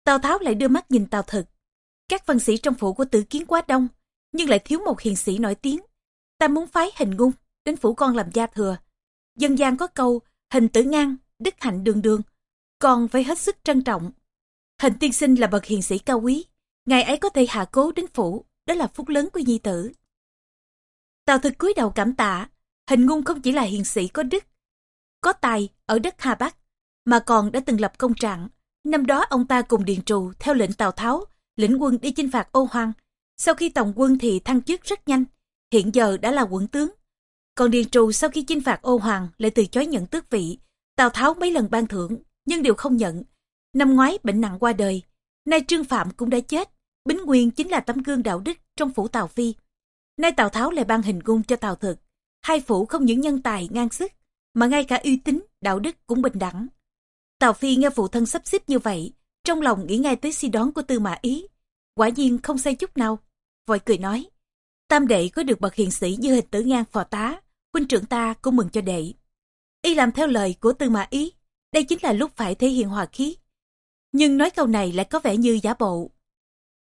Tào Tháo lại đưa mắt nhìn Tào Thực. Các văn sĩ trong phủ của tử kiến quá đông, nhưng lại thiếu một hiền sĩ nổi tiếng. Ta muốn phái hình ngung đến phủ con làm gia thừa. Dân gian có câu, hình tử ngang, đức hạnh đường đường, con phải hết sức trân trọng. Hình tiên sinh là bậc hiền sĩ cao quý, ngày ấy có thể hạ cố đến phủ, đó là phúc lớn của nhi tử. Tào thực cúi đầu cảm tạ, hình ngung không chỉ là hiền sĩ có đức, có tài ở đất Hà Bắc, mà còn đã từng lập công trạng. Năm đó ông ta cùng Điền Trù theo lệnh Tào Tháo, lĩnh quân đi chinh phạt ô hoang. Sau khi tổng quân thì thăng chức rất nhanh, hiện giờ đã là quận tướng. Còn Điền Trù sau khi chinh phạt ô hoàng lại từ chối nhận tước vị. Tào Tháo mấy lần ban thưởng, nhưng đều không nhận. Năm ngoái bệnh nặng qua đời, nay Trương Phạm cũng đã chết. Bính Nguyên chính là tấm gương đạo đức trong phủ Tào Phi. Nay Tào Tháo lại ban hình cung cho Tào Thực. Hai phủ không những nhân tài ngang sức, mà ngay cả uy tín, đạo đức cũng bình đẳng. Tào Phi nghe phụ thân sắp xếp như vậy, trong lòng nghĩ ngay tới si đón của Tư Mã Ý. Quả nhiên không say chút nào. Vội cười nói, tam đệ có được bậc hiền sĩ như hình tử ngang phò tá, huynh trưởng ta cũng mừng cho đệ. Y làm theo lời của Tư Mã Ý, đây chính là lúc phải thể hiện hòa khí. Nhưng nói câu này lại có vẻ như giả bộ.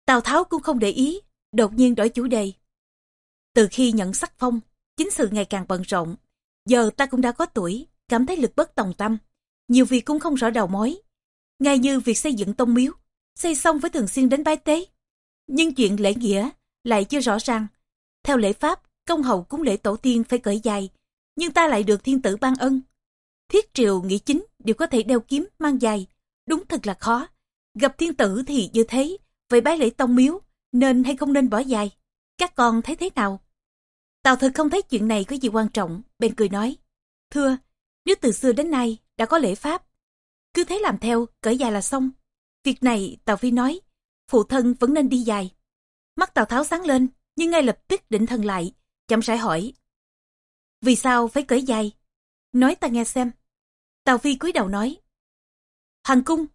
Tào Tháo cũng không để ý, đột nhiên đổi chủ đề. Từ khi nhận sắc phong, chính sự ngày càng bận rộn. Giờ ta cũng đã có tuổi, cảm thấy lực bất tòng tâm. Nhiều việc cũng không rõ đầu mối. Ngay như việc xây dựng tông miếu, xây xong với thường xuyên đến bái tế. Nhưng chuyện lễ nghĩa lại chưa rõ ràng. Theo lễ pháp, công hậu cúng lễ tổ tiên phải cởi dài, nhưng ta lại được thiên tử ban ân. Thiết triều nghĩ chính đều có thể đeo kiếm mang dài, đúng thật là khó. Gặp thiên tử thì như thế, vậy bái lễ tông miếu, nên hay không nên bỏ dài? Các con thấy thế nào? Tào thực không thấy chuyện này có gì quan trọng, bèn cười nói. Thưa, nếu từ xưa đến nay đã có lễ pháp, cứ thế làm theo, cởi dài là xong. Việc này, Tào Phi nói, phụ thân vẫn nên đi dài. Mắt Tào Tháo sáng lên, nhưng ngay lập tức định thần lại, chậm rãi hỏi. Vì sao phải cởi dài? Nói ta nghe xem. Tào Phi cúi đầu nói. hoàng cung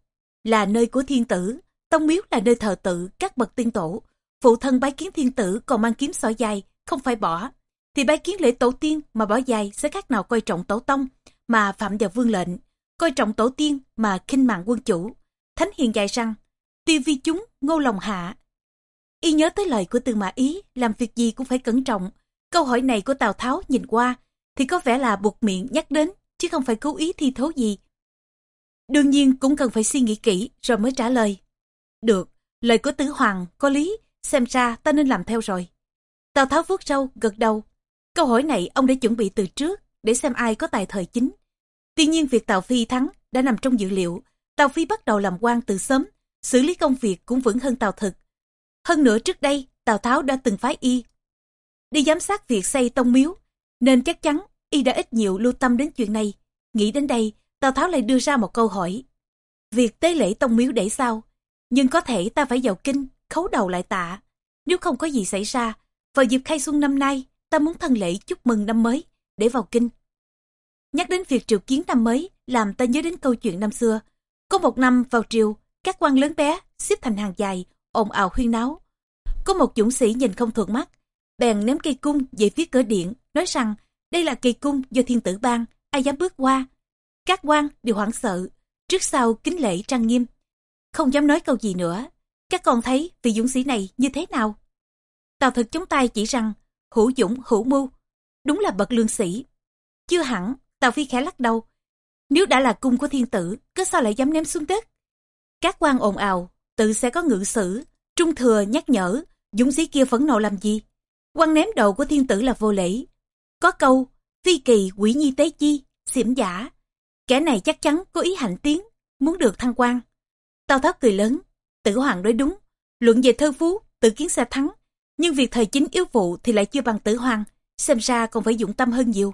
là nơi của thiên tử, tông miếu là nơi thờ tự các bậc tiên tổ. Phụ thân bái kiến thiên tử còn mang kiếm sỏi dài, không phải bỏ. Thì bái kiến lễ tổ tiên mà bỏ dài sẽ khác nào coi trọng tổ tông mà phạm vào vương lệnh, coi trọng tổ tiên mà khinh mạng quân chủ. Thánh hiền dạy rằng, tuy vi chúng ngô lòng hạ. Y nhớ tới lời của tư mã ý, làm việc gì cũng phải cẩn trọng. Câu hỏi này của Tào Tháo nhìn qua, thì có vẻ là buộc miệng nhắc đến, chứ không phải cố ý thi thố gì. Đương nhiên cũng cần phải suy nghĩ kỹ rồi mới trả lời. Được, lời của Tứ Hoàng có lý, xem ra ta nên làm theo rồi. Tào Tháo vuốt râu, gật đầu. Câu hỏi này ông đã chuẩn bị từ trước, để xem ai có tài thời chính. Tuy nhiên việc Tào Phi thắng đã nằm trong dự liệu. Tào Phi bắt đầu làm quan từ sớm, xử lý công việc cũng vững hơn Tào Thực. Hơn nữa trước đây, Tào Tháo đã từng phái y. Đi giám sát việc xây tông miếu, nên chắc chắn y đã ít nhiều lưu tâm đến chuyện này. Nghĩ đến đây, Tào Tháo lại đưa ra một câu hỏi. Việc tế lễ tông miếu để sao? Nhưng có thể ta phải vào kinh, khấu đầu lại tạ. Nếu không có gì xảy ra, vào dịp khai xuân năm nay, ta muốn thân lễ chúc mừng năm mới, để vào kinh. Nhắc đến việc triều kiến năm mới, làm ta nhớ đến câu chuyện năm xưa. Có một năm vào triều, các quan lớn bé xếp thành hàng dài, ồn ào huyên náo. Có một dũng sĩ nhìn không thuận mắt, bèn ném cây cung về phía cửa điện, nói rằng đây là cây cung do thiên tử ban, ai dám bước qua. Các quan đều hoảng sợ, trước sau kính lễ trang nghiêm. Không dám nói câu gì nữa. Các con thấy vị dũng sĩ này như thế nào? Tào thực chống tay chỉ rằng, hữu dũng hữu mưu, đúng là bậc lương sĩ. Chưa hẳn, Tào Phi khẽ lắc đầu. Nếu đã là cung của thiên tử, cứ sao lại dám ném xuống đất? Các quan ồn ào, tự sẽ có ngự sử, trung thừa nhắc nhở, dũng sĩ kia phẫn nộ làm gì? Quăng ném đầu của thiên tử là vô lễ. Có câu, phi kỳ quỷ nhi tế chi, xiểm giả. Kẻ này chắc chắn có ý hạnh tiến, muốn được thăng quan. Tào Tháo cười lớn, tử hoàng nói đúng. Luận về thơ phú, tự kiến sẽ thắng. Nhưng việc thời chính yếu vụ thì lại chưa bằng tử hoàng, xem ra còn phải dụng tâm hơn nhiều.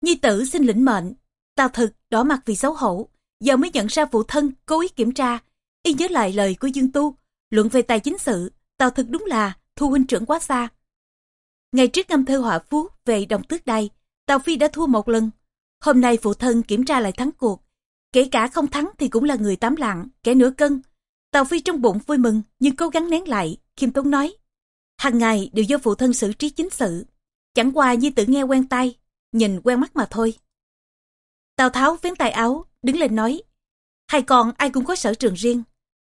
Nhi tử xin lĩnh mệnh, Tào thực đỏ mặt vì xấu hổ, giờ mới nhận ra phụ thân cố ý kiểm tra. Y nhớ lại lời của Dương Tu, luận về tài chính sự, Tào thực đúng là thu huynh trưởng quá xa. Ngày trước ngâm thơ họa phú về đồng tước đài, Tào Phi đã thua một lần. Hôm nay phụ thân kiểm tra lại thắng cuộc. Kể cả không thắng thì cũng là người tám lạng, kẻ nửa cân. Tào Phi trong bụng vui mừng nhưng cố gắng nén lại, khiêm tốn nói. hàng ngày đều do phụ thân xử trí chính sự. Chẳng qua như tự nghe quen tay, nhìn quen mắt mà thôi. Tào Tháo vén tay áo, đứng lên nói. Hai con ai cũng có sở trường riêng,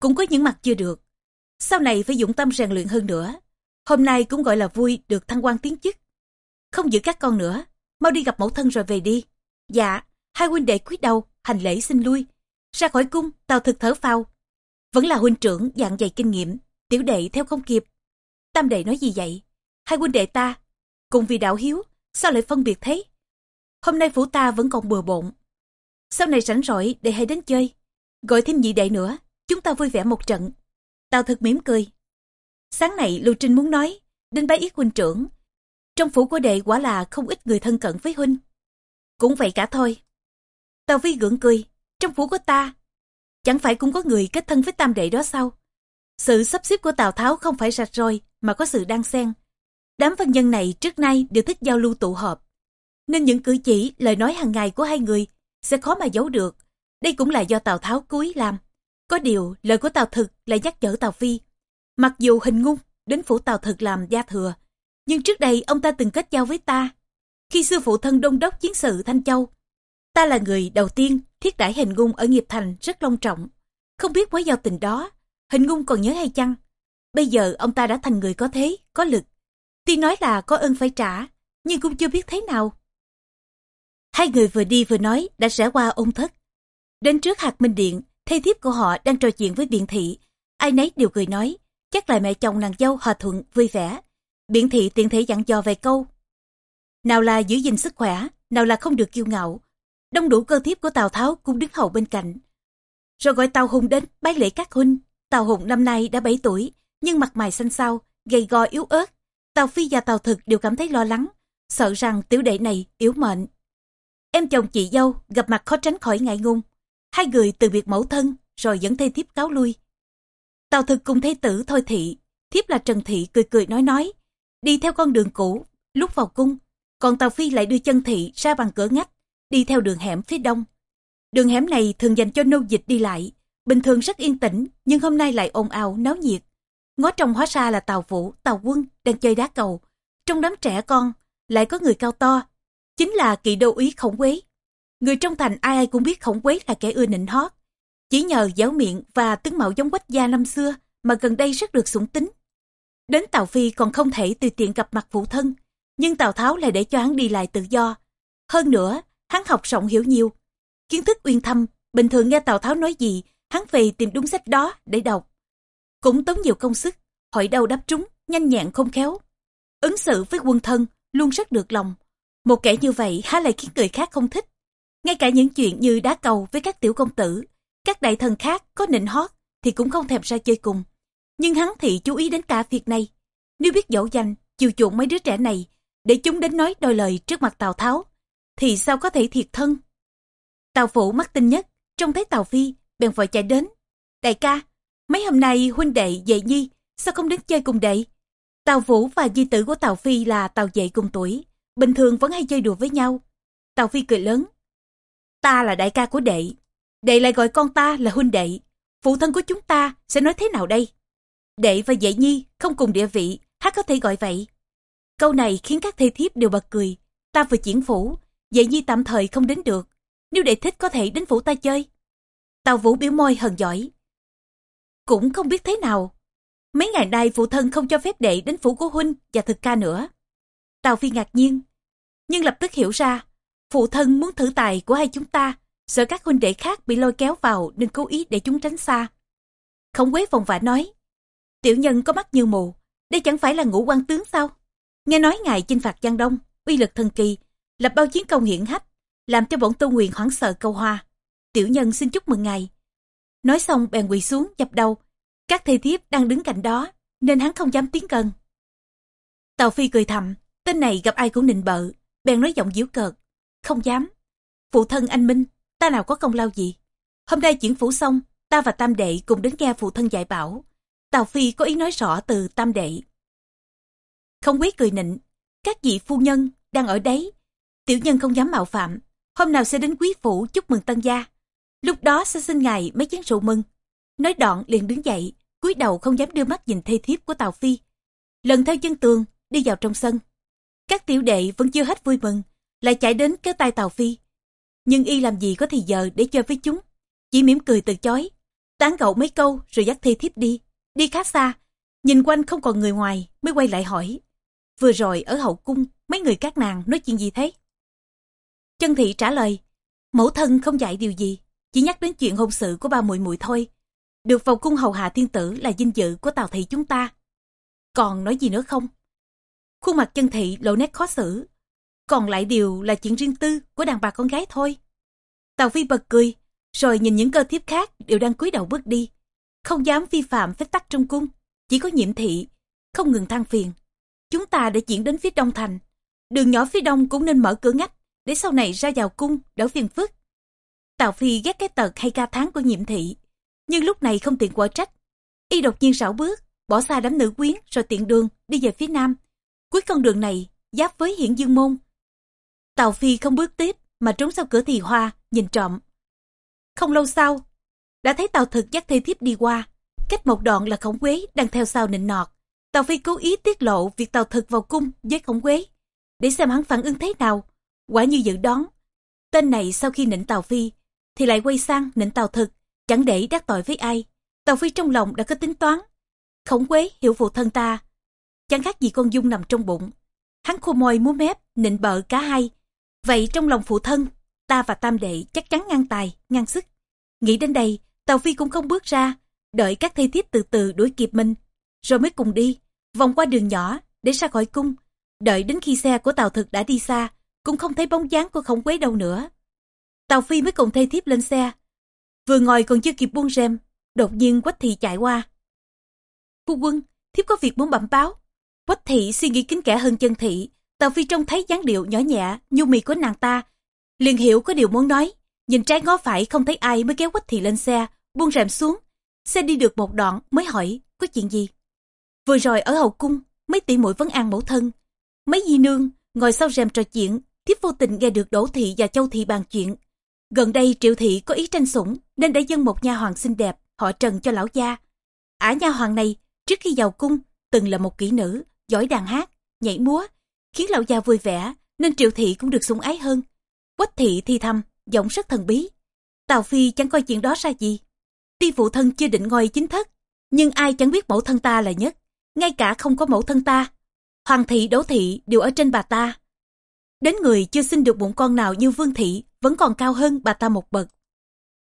cũng có những mặt chưa được. Sau này phải dụng tâm rèn luyện hơn nữa. Hôm nay cũng gọi là vui được thăng quan tiến chức. Không giữ các con nữa, mau đi gặp mẫu thân rồi về đi. Dạ, hai huynh đệ cúi đầu, hành lễ xin lui. Ra khỏi cung, tàu thực thở phào. Vẫn là huynh trưởng dạng dày kinh nghiệm, tiểu đệ theo không kịp. Tam đệ nói gì vậy? Hai huynh đệ ta, cùng vì đạo hiếu, sao lại phân biệt thế? Hôm nay phủ ta vẫn còn bừa bộn. Sau này rảnh rỗi để hãy đến chơi. Gọi thêm nhị đệ nữa, chúng ta vui vẻ một trận. Tào thực mỉm cười. Sáng nay Lưu Trinh muốn nói, đến bái yết huynh trưởng. Trong phủ của đệ quả là không ít người thân cận với huynh. Cũng vậy cả thôi. Tào Vi gượng cười, trong phủ của ta, chẳng phải cũng có người kết thân với tam đệ đó sao? Sự sắp xếp của Tào Tháo không phải rạch roi mà có sự đan xen. Đám văn nhân này trước nay đều thích giao lưu tụ họp. Nên những cử chỉ, lời nói hàng ngày của hai người sẽ khó mà giấu được. Đây cũng là do Tào Tháo cúi làm. Có điều, lời của Tào Thực lại nhắc nhở Tào Phi. Mặc dù hình ngung đến phủ Tào Thực làm gia thừa, nhưng trước đây ông ta từng kết giao với ta. Khi sư phụ thân đông đốc chiến sự Thanh Châu, ta là người đầu tiên thiết đãi hình ngung ở nghiệp thành rất long trọng. Không biết mối giao tình đó, hình ngung còn nhớ hay chăng? Bây giờ ông ta đã thành người có thế, có lực. Tuy nói là có ơn phải trả, nhưng cũng chưa biết thế nào. Hai người vừa đi vừa nói đã rẽ qua ôn thất. Đến trước hạt minh điện, thê thiếp của họ đang trò chuyện với biện thị. Ai nấy đều cười nói, chắc là mẹ chồng nàng dâu hòa thuận, vui vẻ. Biện thị tiện thể dặn dò vài câu. Nào là giữ gìn sức khỏe, nào là không được kiêu ngạo. Đông đủ cơ thiếp của Tào Tháo cũng đứng hầu bên cạnh. Rồi gọi Tào Hùng đến bái lễ các huynh. Tào Hùng năm nay đã 7 tuổi, nhưng mặt mày xanh xao, gầy gò yếu ớt. Tào Phi và Tào Thực đều cảm thấy lo lắng, sợ rằng tiểu đệ này yếu mệnh. Em chồng chị dâu gặp mặt khó tránh khỏi ngại ngùng. Hai người từ biệt mẫu thân, rồi dẫn thê thiếp cáo lui. Tào thực cùng thế tử thôi thị, thiếp là Trần Thị cười cười nói nói, đi theo con đường cũ, lúc vào cung, còn Tào Phi lại đưa chân thị ra bằng cửa ngách, đi theo đường hẻm phía đông. Đường hẻm này thường dành cho nô dịch đi lại, bình thường rất yên tĩnh, nhưng hôm nay lại ồn ào, náo nhiệt. Ngó trong hóa xa là Tào Vũ, Tào Quân đang chơi đá cầu. Trong đám trẻ con, lại có người cao to, chính là kỵ đô úy khổng quế. Người trong thành ai ai cũng biết khổng quế là kẻ ưa nịnh hót. Chỉ nhờ giáo miệng và tướng mạo giống quách gia năm xưa mà gần đây rất được sủng tính. Đến Tào Phi còn không thể tùy tiện gặp mặt phụ thân, nhưng Tào Tháo lại để cho hắn đi lại tự do. Hơn nữa, hắn học rộng hiểu nhiều. Kiến thức uyên thâm, bình thường nghe Tào Tháo nói gì, hắn về tìm đúng sách đó để đọc. Cũng tốn nhiều công sức, hỏi đâu đáp trúng, nhanh nhẹn không khéo. Ứng xử với quân thân luôn rất được lòng. Một kẻ như vậy há lại khiến người khác không thích. Ngay cả những chuyện như đá cầu với các tiểu công tử, các đại thần khác có nịnh hót thì cũng không thèm ra chơi cùng. Nhưng hắn thì chú ý đến cả việc này. Nếu biết dỗ dành, chiều chuộng mấy đứa trẻ này, để chúng đến nói đôi lời trước mặt Tào Tháo, thì sao có thể thiệt thân? Tào Phụ mắt tinh nhất, trông thấy Tào Phi, bèn vội chạy đến. Đại ca, mấy hôm nay huynh đệ dậy nhi, sao không đến chơi cùng đệ? Tào Vũ và di tử của Tào Phi là Tào Dậy cùng tuổi, bình thường vẫn hay chơi đùa với nhau. Tào Phi cười lớn. Ta là đại ca của đệ, đệ lại gọi con ta là huynh đệ. Phụ thân của chúng ta sẽ nói thế nào đây? Đệ và dạy Nhi không cùng địa vị, hát có thể gọi vậy. Câu này khiến các thầy thiếp đều bật cười. Ta vừa chuyển phủ, dạy Nhi tạm thời không đến được. Nếu đệ thích có thể đến phủ ta chơi. Tào Vũ biểu môi hờn giỏi. Cũng không biết thế nào. Mấy ngày nay phụ thân không cho phép đệ đến phủ của huynh và thực ca nữa. Tào Phi ngạc nhiên, nhưng lập tức hiểu ra, phụ thân muốn thử tài của hai chúng ta, sợ các huynh đệ khác bị lôi kéo vào nên cố ý để chúng tránh xa. Khổng quế vòng vã nói, tiểu nhân có mắt như mù, đây chẳng phải là ngũ quan tướng sao? Nghe nói ngài chinh phạt Giang Đông, uy lực thần kỳ, lập bao chiến công hiển hách, làm cho bọn tô nguyện hoảng sợ câu hoa. Tiểu nhân xin chúc mừng ngài. Nói xong bèn quỳ xuống dập đầu. Các thầy thiếp đang đứng cạnh đó, nên hắn không dám tiến gần. Tàu Phi cười thầm, tên này gặp ai cũng nịnh bợ, bèn nói giọng giễu cợt. Không dám. Phụ thân anh Minh, ta nào có công lao gì. Hôm nay chuyển phủ xong, ta và Tam Đệ cùng đến nghe phụ thân dạy bảo. Tào Phi có ý nói rõ từ Tam Đệ. Không quý cười nịnh, các vị phu nhân đang ở đấy. Tiểu nhân không dám mạo phạm, hôm nào sẽ đến quý phủ chúc mừng tân gia. Lúc đó sẽ xin ngài mấy chén rượu mừng. nói đoạn liền đứng dậy, cúi đầu không dám đưa mắt nhìn thê thiếp của Tào Phi. Lần theo chân tường, đi vào trong sân. Các tiểu đệ vẫn chưa hết vui mừng, lại chạy đến kéo tay tàu Phi. Nhưng y làm gì có thì giờ để chơi với chúng, chỉ mỉm cười từ chối. Tán gẫu mấy câu rồi dắt thi thiếp đi, đi khá xa, nhìn quanh không còn người ngoài mới quay lại hỏi. Vừa rồi ở hậu cung, mấy người các nàng nói chuyện gì thế? Chân thị trả lời, mẫu thân không dạy điều gì, chỉ nhắc đến chuyện hôn sự của ba muội muội thôi. Được vào cung hầu hạ thiên tử là dinh dự của Tào thị chúng ta. Còn nói gì nữa không? Khuôn mặt chân thị lộ nét khó xử. Còn lại điều là chuyện riêng tư của đàn bà con gái thôi. Tào Phi bật cười, rồi nhìn những cơ thiếp khác đều đang cúi đầu bước đi. Không dám vi phạm phép tắc trong cung, chỉ có nhiệm thị, không ngừng than phiền. Chúng ta đã chuyển đến phía đông thành. Đường nhỏ phía đông cũng nên mở cửa ngách, để sau này ra vào cung, đỡ phiền phức. Tào Phi ghét cái tật hay ca tháng của nhiệm thị, nhưng lúc này không tiện quả trách. Y đột nhiên rảo bước, bỏ xa đám nữ quyến rồi tiện đường đi về phía nam. Cuối con đường này giáp với hiển dương môn. Tào Phi không bước tiếp mà trốn sau cửa thì hoa, nhìn trộm. Không lâu sau, đã thấy Tào Thực dắt thê thiếp đi qua. Cách một đoạn là khổng quế đang theo sau nịnh nọt. Tào Phi cố ý tiết lộ việc Tào Thực vào cung với khổng quế để xem hắn phản ứng thế nào. Quả như dự đoán. Tên này sau khi nịnh Tào Phi thì lại quay sang nịnh Tào Thực chẳng để đắc tội với ai. Tào Phi trong lòng đã có tính toán. Khổng quế hiểu phụ thân ta. Chẳng khác gì con dung nằm trong bụng. Hắn khô môi múa mép, nịnh bợ cả hai. Vậy trong lòng phụ thân, ta và tam đệ chắc chắn ngang tài, ngang sức. Nghĩ đến đây, Tào Phi cũng không bước ra, đợi các thây thiếp từ từ đuổi kịp mình, rồi mới cùng đi, vòng qua đường nhỏ, để ra khỏi cung. Đợi đến khi xe của Tào Thực đã đi xa, cũng không thấy bóng dáng của khổng quế đâu nữa. Tào Phi mới cùng thây thiếp lên xe. Vừa ngồi còn chưa kịp buông rèm, đột nhiên Quách Thị chạy qua. Phu quân, thiếp có việc muốn bẩm báo. Quách Thị suy nghĩ kín kẻ hơn chân thị. Tào Phi trông thấy dáng điệu nhỏ nhẹ, nhu mì của nàng ta. Liền hiểu có điều muốn nói. Nhìn trái ngó phải không thấy ai mới kéo Quách Thị lên xe, buông rèm xuống. Xe đi được một đoạn mới hỏi, có chuyện gì? Vừa rồi ở hậu cung, mấy tỷ muội vấn an mẫu thân. Mấy di nương, ngồi sau rèm trò chuyện, thiếp vô tình nghe được Đỗ Thị và Châu Thị bàn chuyện. Gần đây Triệu Thị có ý tranh sủng nên đã dâng một nha hoàng xinh đẹp, họ trần cho lão gia. Ả nha hoàng này, trước khi vào cung, từng là một kỹ nữ, giỏi đàn hát, nhảy múa, khiến lão già vui vẻ, nên Triệu Thị cũng được sủng ái hơn. Quách Thị thi thầm, giọng rất thần bí. Tào Phi chẳng coi chuyện đó ra gì. Tuy phụ thân chưa định ngôi chính thất, nhưng ai chẳng biết mẫu thân ta là nhất, ngay cả không có mẫu thân ta. Hoàng thị đỗ thị đều ở trên bà ta. Đến người chưa sinh được bụng con nào như Vương thị vẫn còn cao hơn bà ta một bậc.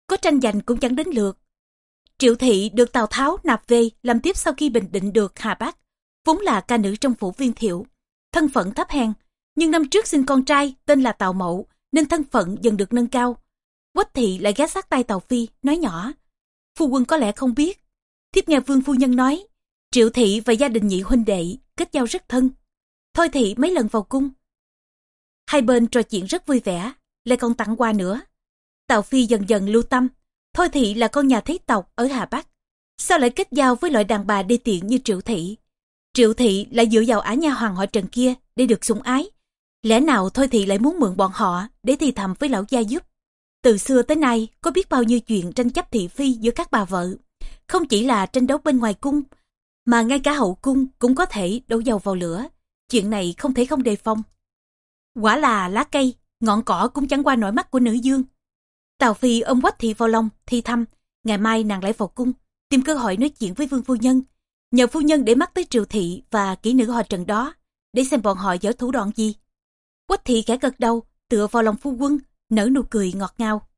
Có tranh giành cũng chẳng đến lượt. Triệu thị được Tào Tháo nạp về làm tiếp sau khi bình định được Hà Bắc, vốn là ca nữ trong phủ viên thiệu. Thân phận thấp hèn, nhưng năm trước sinh con trai tên là Tào Mậu nên thân phận dần được nâng cao. Quách thị lại ghé sát tay Tào Phi, nói nhỏ. Phu quân có lẽ không biết. Thiếp nghe vương phu nhân nói, Triệu thị và gia đình nhị huynh đệ kết giao rất thân. Thôi thị mấy lần vào cung. Hai bên trò chuyện rất vui vẻ, lại còn tặng quà nữa. Tào Phi dần dần lưu tâm, Thôi thị là con nhà thế tộc ở Hà Bắc. Sao lại kết giao với loại đàn bà đi tiện như Triệu thị? Triệu thị lại dựa vào á nha hoàng họ Trần kia để được sủng ái. Lẽ nào Thôi thị lại muốn mượn bọn họ để thì thầm với lão gia giúp? Từ xưa tới nay có biết bao nhiêu chuyện tranh chấp thị phi giữa các bà vợ. Không chỉ là tranh đấu bên ngoài cung, mà ngay cả hậu cung cũng có thể đổ dầu vào lửa. Chuyện này không thể không đề phòng. Quả là lá cây, ngọn cỏ cũng chẳng qua nổi mắt của nữ dương. Tào Phi ôm quách thị vào lòng, thi thăm. Ngày mai nàng lại vào cung, tìm cơ hội nói chuyện với vương phu nhân. Nhờ phu nhân để mắt tới triều thị và kỹ nữ họ trần đó, để xem bọn họ giở thủ đoạn gì. Quách thị khẽ gật đầu, tựa vào lòng phu quân, nở nụ cười ngọt ngào.